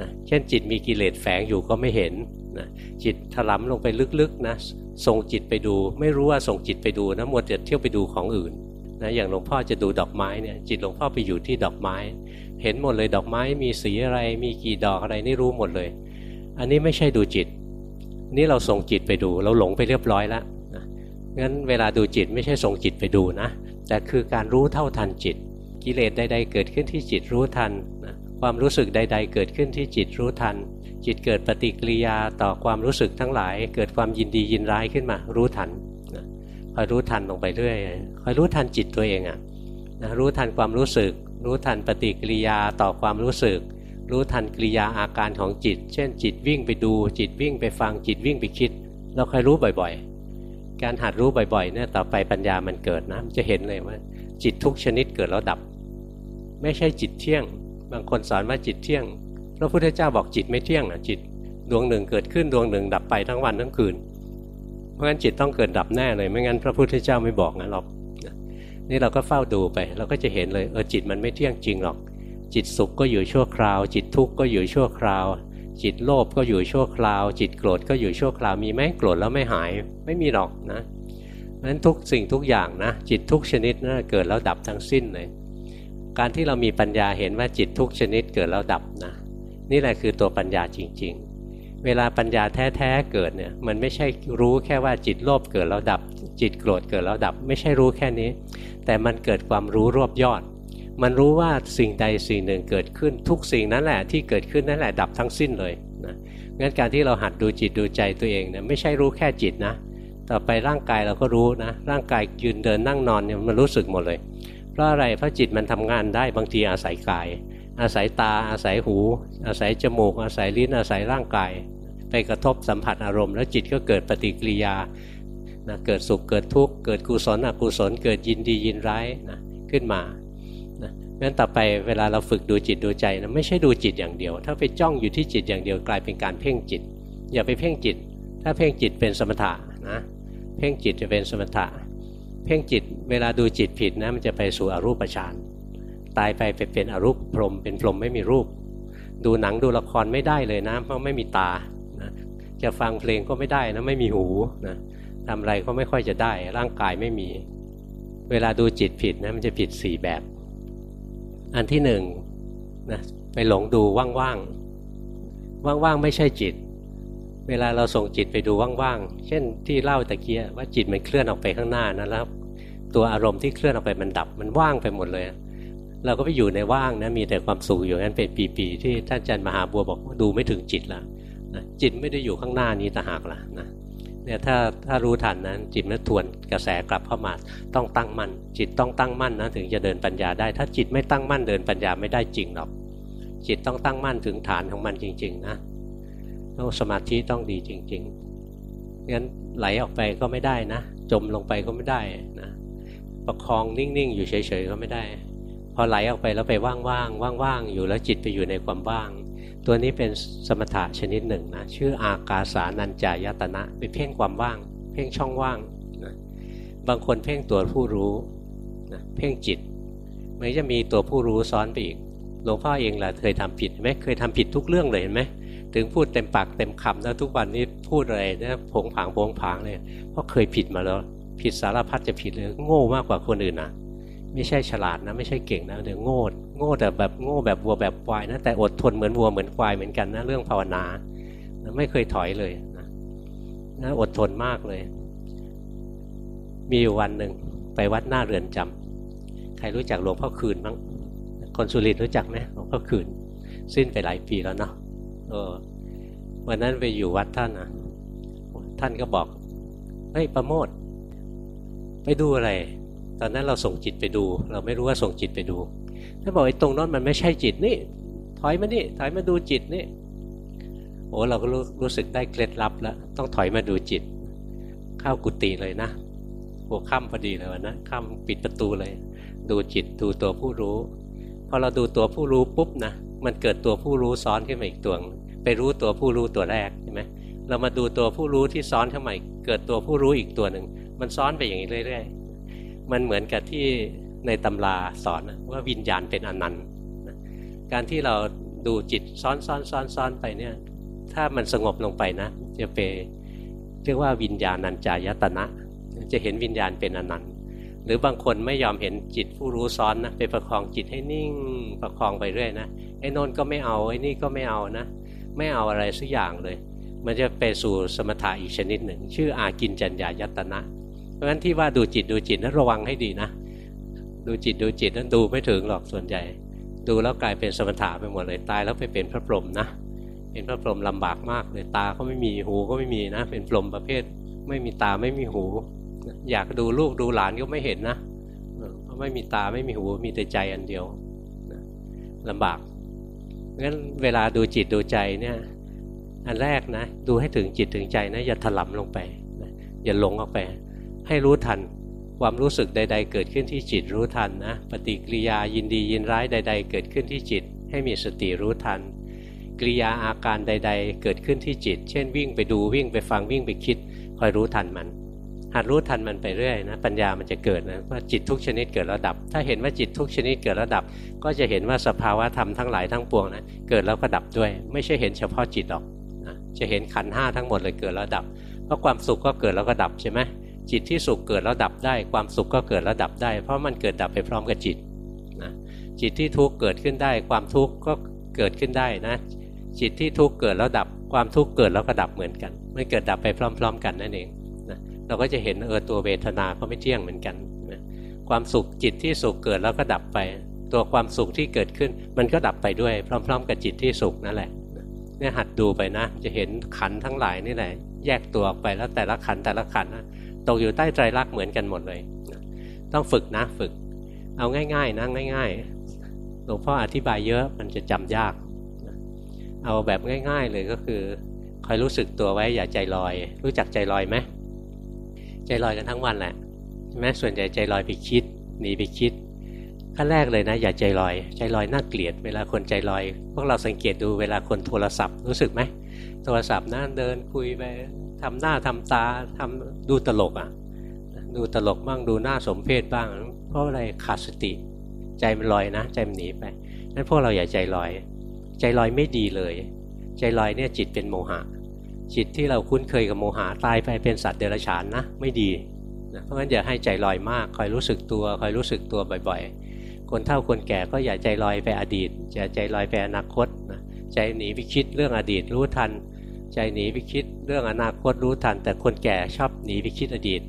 นะเช่นจิตมีกิเลสแฝงอยู่ก็ไม่เห็นนะจิตถลำลงไปลึกๆนะส่งจิตไปดู ไม่รู้ว่าส่งจิตไปดูนะมัวแต่เที่ยวไปดูของอื่นนะอย่างหลวงพ่อจะดูดอกไม้เนี่ยจิตหลวงพ่อไปอยู่ที่ดอกไม้ เห็นหมดเลยดอกไม้มีสีอะไรมีกี่ดอกอะไรนี่รู้หมดเลย อันนี้ไม่ใช่ดูจิต นี่เราส่งจิตไปดู เราหลงไปเรียบร้อยแล้วนะงั้นเวลาดูจิตไม่ใช่ส่งจิตไปดูนะ แต่คือการรู้เท่าทันจิต กิเลสใดๆเกิดขึ้นที่จิตรู้ทันนะความรู้สึกใด ๆ เกิดขึ้นที่จิตรู้ทัน จิตเกิดปฏิกิริยาต่อความรู้สึกทั้งหลาย เกิดความยินดียินร้ายขึ้นมา รู้ทันนะคอยรู้ทันลงไปเรื่อยคอยรู้ทันจิตตัวเองอะนะรู้ทันความรู้สึก รู้ทันปฏิกิริยาต่อความรู้สึก รู้ทันกิริยาอาการของจิต เช่น จิตวิ่งไปดู จิตวิ่งไปฟังจิตวิ่งไปคิด เราคอยรู้บ่อยๆ การหัดรู้บ่อยๆเนี่ยต่อไปปัญญามันเกิดนะมันจะเห็นเลยว่า จิตทุกชนิดเกิดแล้วดับ ไม่ใช่จิตเที่ยง บางคนสอนว่าจิตเที่ยงพระพุทธเจ้าบอกจิตไม่เที่ยงนะจิตดวงหนึ่งเกิดขึ้นดวงหนึ่งดับไปทั้งวันทั้งคืน เพราะงั้นจิตต้องเกิดดับแน่เลย ไม่งั้นพระพุทธเจ้าไม่บอกงั้นหรอกนี่เราก็เฝ้าดูไป เราก็จะเห็นเลยเออจิตมันไม่เที่ยงจริงหรอก จิตสุขก็อยู่ชั่วคราว จิตทุกข์ก็อยู่ชั่วคราว จิตโลภก็อยู่ชั่วคราว จิตโกรธก็อยู่ชั่วคราวมีไหมโกรธแล้วไม่หายไม่มีหรอกนะนั้นทุกสิ่งทุกอย่างนะจิตทุกชนิดนะเกิดแล้วดับทั้งสิ้นเลยการที่เรามีปัญญาเห็นว่าจิตทุกชนิดเกิดแล้วดับนะนี่แหละคือตัวปัญญาจริง ๆ เวลาปัญญาแท้ๆเกิดเนี่ยมันไม่ใช่รู้แค่ว่าจิตโลภเกิดแล้วดับ จิตโกรธเกิดแล้วดับ ไม่ใช่รู้แค่นี้ แต่มันเกิดความรู้รวบยอด มันรู้ว่าสิ่งใดสิ่งหนึ่งเกิดขึ้นทุกสิ่งนั้นแหละที่เกิดขึ้นนั่นแหละดับทั้งสิ้นเลยนะงั้นการที่เราหัดดูจิตดูใจตัวเองเนี่ยไม่ใช่รู้แค่จิตนะ ต่อไปร่างกายเราก็รู้นะ ร่างกายยืนเดินนั่งนอนเนี่ยมันรู้สึกหมดเลย เพราะอะไรเพราะจิตมันทำงานได้บางทีอาศัยกาย อาศัยตาอาศัยหู อาศัยจมูก อาศัยลิ้นอาศัยร่างกาย ไปกระทบสัมผัสอารมณ์แล้วจิตก็เกิดปฏิกิริยานะเกิดสุขเกิดทุกข์เกิดกุศลอกุศลเกิดยินดียินร้ายนะขึ้นมา งั้นต่อไปเวลาเราฝึกดูจิตดูใจนะไม่ใช่ดูจิตอย่างเดียว ถ้าไปจ้องอยู่ที่จิตอย่างเดียวกลายเป็นการเพ่งจิต อย่าไปเพ่งจิต ถ้าเพ่งจิตเป็นสมถะนะเพ่งจิตจะเป็นสมถะ เพ่งจิตเวลาดูจิตผิดนะมันจะไปสู่อรูปฌานตายไปไปเป็นอรูปพรมเป็นพรมไม่มีรูป ดูหนังดูละครไม่ได้เลยนะเพราะไม่มีตานะจะฟังเพลงก็ไม่ได้นะไม่มีหูนะทำอะไรก็ไม่ค่อยจะได้ ร่างกายไม่มี เวลาดูจิตผิดนะมันจะผิดสี่แบบ อันที่หนึ่งนะไปหลงดูว่างๆ ว่างๆ ไม่ใช่จิต เวลาเราส่งจิตไปดูว่างๆ เช่นที่เล่าตะเกียว่าจิตมันเคลื่อนออกไปข้างหน้านะแล้วตัวอารมณ์ที่เคลื่อนออกไปมันดับมันว่างไปหมดเลย เราก็ไปอยู่ในว่างนะมีแต่ความสุขอยู่นั้นเป็นปีๆที่ท่านอาจารย์มหาบัวบอกดูไม่ถึงจิตล้วนะจิตไม่ได้อยู่ข้างหน้านี้ต่หากละนะ เนี่ยถ้าถ้ารู้ทันนั้นจิตนั้นทวนกระแสกลับเข้ามาต้องตั้งมั่นจิตต้องตั้งมั่นนะถึงจะเดินปัญญาได้ ถ้าจิตไม่ตั้งมั่นเดินปัญญาไม่ได้จริงหรอก จิตต้องตั้งมั่นถึงฐานของมันจริง ๆ นะต้องสมาธิต้องดีจริงๆงั้นไหลออกไปก็ไม่ได้นะ จมลงไปก็ไม่ได้นะประคองนิ่งๆ อยู่เฉยๆก็ไม่ได้ พอไหลออกไปแล้วไปว่างๆว่างๆอยู่แล้วจิตไปอยู่ในความว่าง ตัวนี้เป็นสมถะชนิดหนึ่งนะชื่ออากาสานัญจายตนะไปเพ่งความว่าง เพ่งช่องว่างนะบางคนเพ่งตัวผู้รู้นะเพ่งจิตมันจะมีตัวผู้รู้ซ้อนไปอีกหลวงพ่อเองแหละเคยทำผิดไหมเคยทำผิดทุกเรื่องเลยเห็นไหมถึงพูดเต็มปากเต็มคำแล้วทุกวันนี้พูดอะไรนะผงผางผงผางเลยเพราะเคยผิดมาแล้วผิดสารพัดจะผิดเลยโง่มากกว่าคนอื่นนะไม่ใช่ฉลาดนะไม่ใช่เก่งนะเดี๋ยวโง่ โง่แต่แบบโง่แบบวัวแบบควายนะแต่อดทนเหมือนวัวเหมือนควายเหมือนกันนะเรื่องภาวนาไม่เคยถอยเลยนะนะอดทนมากเลย มีอยู่วันหนึ่งไปวัดหน้าเรือนจำใครรู้จักหลวงพ่อคืนมั้งคนสุรินรู้จักไหมหลวงพ่อคืน สิ้นไปหลายปีแล้วเนาะเออวันนั้นไปอยู่วัดท่านนะท่านก็บอกเฮ้ยประโมทไปดูอะไร ตอนนั้นเราส่งจิตไปดู เราไม่รู้ว่าส่งจิตไปดู ท่าบอกไอ้ตรงนั้นมันไม่ใช่จิตนี่ ถอยมานี่ถอยมาดูจิตนี่โอ้เราก็รู้รู้สึกได้เคล็ดลับแล้ว ต้องถอยมาดูจิต เข้ากุฏิเลยนะหัวค่ำพอดีเลยวันนะค่ำปิดประตูเลย ดูจิตดูตัวผู้รู้พอเราดูตัวผู้รู้ปุ๊บนะมันเกิดตัวผู้รู้ซ้อนขึ้นมาอีกตัวไปรู้ตัวผู้รู้ตัวแรกใช่ไหมเรามาดูตัวผู้รู้ที่ซ้อนเข้ามาเกิดตัวผู้รู้อีกตัวหนึ่งมันซ้อนไปอย่างนี้เรื่อย ๆ มันเหมือนกับที่ ในตำราสอนว่าวิญญาณเป็นอนันต์การที่เราดูจิตซ้อนซ้อนซ้อนซ้อนไปเนี่ย ถ้ามันสงบลงไปนะ จะไปเรียกว่าวิญญาณัญจายตนะ จะเห็นวิญญาณเป็นอนันต์ หรือบางคนไม่ยอมเห็นจิตผู้รู้ซ้อนนะไปประคองจิตให้นิ่งประคองไปเรื่อยนะไอ้นนก็ไม่เอาไอ้นี่ก็ไม่เอานะ ไม่เอาอะไรสักอย่างเลย มันจะไปสู่สมถะอีกชนิดหนึ่ง ชื่ออากินจัญญายตนะ เพราะฉะนั้นที่ว่าดูจิตดูจิตนั้นระวังให้ดีนะ ดูจิตดูจิตนั้นดูไม่ถึงหรอกส่วนใหญ่ ดูแล้วกลายเป็นสมถะไปหมดเลยตายแล้วไปเป็นพระพรหมนะเป็นพระพรหมลำบากมากเลยตาก็ไม่มีหูก็ไม่มีนะ เป็นพรหมประเภท ไม่มีตาไม่มีหู อยากดูลูกดูหลานก็ไม่เห็นนะเพราะไม่มีตาไม่มีหูมีแต่ใจอันเดียวลำบากงั้นเวลาดูจิตดูใจเนี่ยอันแรกนะ ดูให้ถึงจิตถึงใจนะอย่าถลำลงไปอย่าหลงออกไป ให้รู้ทัน ความรู้สึกใด ๆ เกิดขึ้นที่จิตรู้ทันนะ ปฏิกิริยายินดียินร้ายใด ๆ เกิดขึ้นที่จิต ให้มีสติรู้ทัน กิริยาอาการใด ๆ เกิดขึ้นที่จิต เช่น วิ่งไปดูวิ่งไปฟังวิ่งไปคิดคอยรู้ทันมันหัดรู้ทันมันไปเรื่อยนะปัญญามันจะเกิดนะว่าจิตทุกชนิดเกิดแล้วดับ ถ้าเห็นว่าจิตทุกชนิดเกิดแล้วดับ ก็จะเห็นว่าสภาวะธรรมทั้งหลายทั้งปวงนะเกิดแล้วก็ดับด้วย ไม่ใช่เห็นเฉพาะจิตหรอกนะจะเห็นขันห้าทั้งหมดเลยเกิดแล้วดับ เพราะความสุขก็เกิดแล้วก็ดับใช่ไหม จิตที่สุขเกิดแล้วดับได้ ความสุขก็เกิดแล้วดับได้ เพราะมันเกิดดับไปพร้อมกับจิตนะจิตที่ทุกข์เกิดขึ้นได้ ความทุกข์ก็เกิดขึ้นได้นะ จิตที่ทุกข์เกิดแล้วดับ ความทุกข์เกิดแล้วก็ดับเหมือนกันไม่เกิดดับไปพร้อม ๆ กันนั่นเองเราก็จะเห็นเออตัวเวทนาก็ไม่เที่ยงเหมือนกันนะความสุขจิตที่สุขเกิดแล้วก็ดับไป ตัวความสุขที่เกิดขึ้น มันก็ดับไปด้วยพร้อม ๆ กับจิตที่สุขนั่นแหละเนี่ยหัดดูไปนะ จะเห็นขันทั้งหลายนี่แหละแยกตัวออกไปแล้วแต่ละขันแต่ละขันนะ ตกอยู่ใต้ใจรักเหมือนกันหมดเลย ต้องฝึกนะฝึก เอาง่าย ๆนะง่าย ๆ หลวงพ่ออธิบายเยอะมันจะจำยาก เอาแบบง่าย ๆ เลยก็คือ คอยรู้สึกตัวไว้อย่าใจลอย รู้จักใจลอยไหมใจลอยกันทั้งวันแหละใช่ไหมส่วนใหญ่ใจลอยไปคิดหนีไปคิดขั้นแรกเลยนะอย่าใจลอย ใจลอยน่าเกลียด เวลาคนใจลอย พวกเราสังเกตดูเวลาคนโทรศัพท์รู้สึกไหมโทรศัพท์นั่นเดินคุยไป ทำหน้าทำตาทำดูตลกอะ ดูตลกบ้างดูหน้าสมเพศบ้าง เพราะอะไรขาดสติ ใจมันลอยนะ ใจมันหนีไปนั่นพวกเราอย่าใจลอย ใจลอยไม่ดีเลย ใจลอยเนี่ยจิตเป็นโมหะ จิตที่เราคุ้นเคยกับโมหะตายไปเป็นสัตว์เดรัจฉานนะไม่ดีนะเพราะฉะนั้นอย่าให้ใจลอยมาก คอยรู้สึกตัว คอยรู้สึกตัวบ่อย ๆ คนเฒ่าคนแก่ก็อย่าใจลอยไปอดีตอย่าใจลอยไปอนาคตนะใจหนีไปคิดเรื่องอดีตรู้ทัน ใจหนีไปคิดเรื่องอนาคตรู้ทัน แต่คนแก่ชอบหนีไปคิดอดีต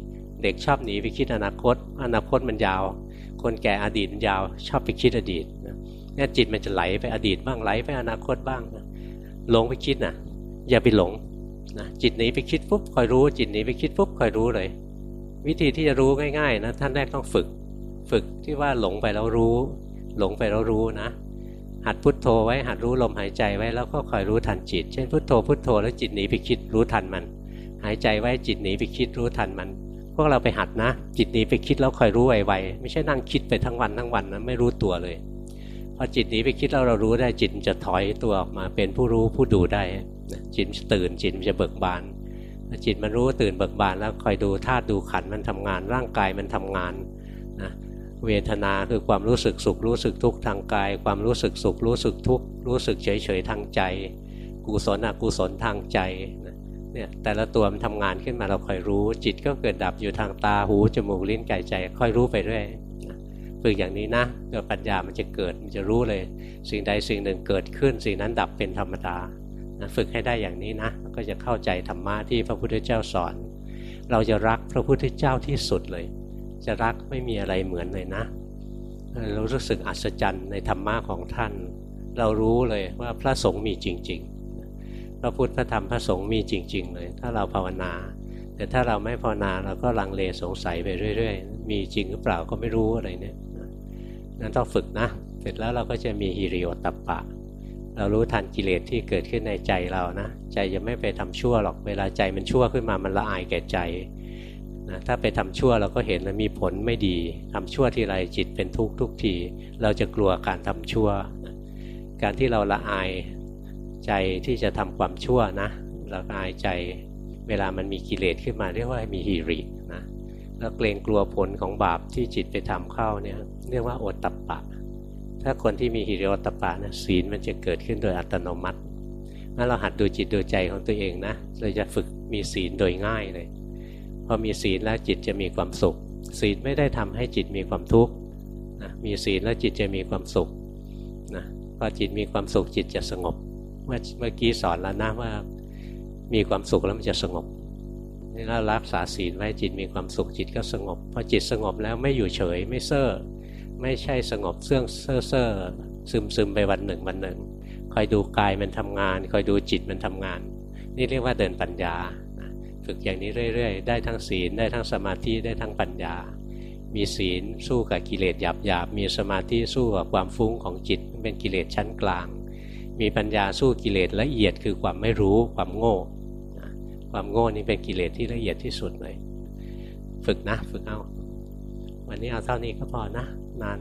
เด็กชอบหนีไปคิดอนาคต อนาคตมันยาว คนแก่อดีตยาวชอบไปคิดอดีตเนี่ยจิตมันจะไหลไปอดีตบ้างไหลไปอนาคตบ้างหลงไปคิดนะอย่าไปหลงนะจิตหนีไปคิดปุ๊บคอยรู้ จิตหนีไปคิดปุ๊บคอยรู้เลย วิธีที่จะรู้ง่ายๆนะท่านแรกต้องฝึก ฝึกที่ว่าหลงไปแล้วรู้ หลงไปแล้วรู้นะ หัดพุทโธไว้หัดรู้ลมหายใจไว้แล้วก็คอยรู้ทันจิต เช่นพุทโธพุทโธแล้วจิตหนีไปคิดรู้ทันมัน หายใจไว้จิตหนีไปคิดรู้ทันมัน พวกเราไปหัดนะ จิตหนีไปคิดแล้วคอยรู้ไวๆไม่ใช่นั่งคิดไปทั้งวันทั้งวันนะไม่รู้ตัวเลยพอจิตหนีไปคิดแล้วเรารู้ได้จิตจะถอยตัวออกมาเป็นผู้รู้ผู้ดูได้จิตจะตื่นจิตจะเบิกบานจิตมันรู้ตื่นเบิกบานแล้วคอยดูธาตุดูขันมันทำงาน ร่างกายมันทำงานนะ เวทนาคือความรู้สึกสุขรู้สึกทุกข์ทางกาย ความรู้สึกสุขรู้สึกทุกข์รู้สึกเฉยเฉยทางใจ กุศลอกุศลทางใจเนี่ยแต่ละตัวมันทำงานขึ้นมาเราคอยรู้ จิตก็เกิดดับอยู่ทางตาหูจมูกลิ้นกายใจค่อยรู้ไปเรื่อยฝึกอย่างนี้นะเกิดปัญญามันจะเกิดมันจะรู้เลย สิ่งใดสิ่งหนึ่งเกิดขึ้น สิ่งนั้นดับเป็นธรรมดาฝึกให้ได้อย่างนี้นะ ก็จะเข้าใจธรรมะที่พระพุทธเจ้าสอน เราจะรักพระพุทธเจ้าที่สุดเลย จะรักไม่มีอะไรเหมือนเลยนะ เรารู้สึกอัศจรรย์ในธรรมะของท่าน เรารู้เลยว่าพระสงฆ์มีจริง ๆ พระพุทธพระธรรมพระสงฆ์มีจริง ๆ เลย ถ้าเราภาวนา แต่ถ้าเราไม่ภาวนาเราก็ลังเลสงสัยไปเรื่อย ๆ มีจริงหรือเปล่าก็ไม่รู้อะไรเนี่ยนั้นต้องฝึกนะ เสร็จแล้วเราก็จะมีฮิริโอตัปปะ เรารู้ทันกิเลสที่เกิดขึ้นในใจเรานะ ใจจะไม่ไปทำชั่วหรอก เวลาใจมันชั่วขึ้นมามันละอายแก่ใจ นะถ้าไปทำชั่วเราก็เห็นมันมีผลไม่ดีทำชั่วทีไรจิตเป็นทุกข์ทุกที เราจะกลัวการทำชั่วการที่เราละอายใจที่จะทำความชั่วนะละอายใจเวลามันมีกิเลสขึ้นมาเรียกว่ามีฮิรินะแล้วเกรงกลัวผลของบาปที่จิตไปทำเข้าเนี่ยเรียกว่าโอตตปปะ ถ้าคนที่มีฮิริโอตตปะนะศีลมันจะเกิดขึ้นโดยอัตโนมัติงั้นเราหัดดูจิตดูใจของตัวเองนะเราจะฝึกมีศีลโดยง่ายเลย พอมีศีลแล้วจิตจะมีความสุข ศีลไม่ได้ทำให้จิตมีความทุกข์นะมีศีลแล้วจิตจะมีความสุขนะพอจิตมีความสุขจิตจะสงบ เมื่อเมื่อกี้สอนแล้วนะว่ามีความสุขแล้วมันจะสงบนี่เรารักษาศีลไว้จิตมีความสุขจิตก็สงบพอจิตสงบแล้วไม่อยู่เฉยไม่เซ่อไม่ใช่สงบเสื่องเซ่อเซ่อซึมซึมไปวันหนึ่งวันหนึ่งคอยดูกายมันทำงานคอยดูจิตมันทำงาน นี่เรียกว่าเดินปัญญา ฝึกอย่างนี้เรื่อยๆ ได้ทั้งศีลได้ทั้งสมาธิได้ทั้งปัญญา มีศีลสู้กับกิเลสหยาบๆ มีสมาธิสู้กับความฟุ้งของจิตเป็นกิเลสชั้นกลาง มีปัญญาสู้กิเลสละเอียดคือความไม่รู้ความโง่ ความโง่นี่เป็นกิเลสที่ละเอียดที่สุดเลย ฝึกนะ ฝึกเอา วันนี้เอาเท่านี้ก็พอนะนาน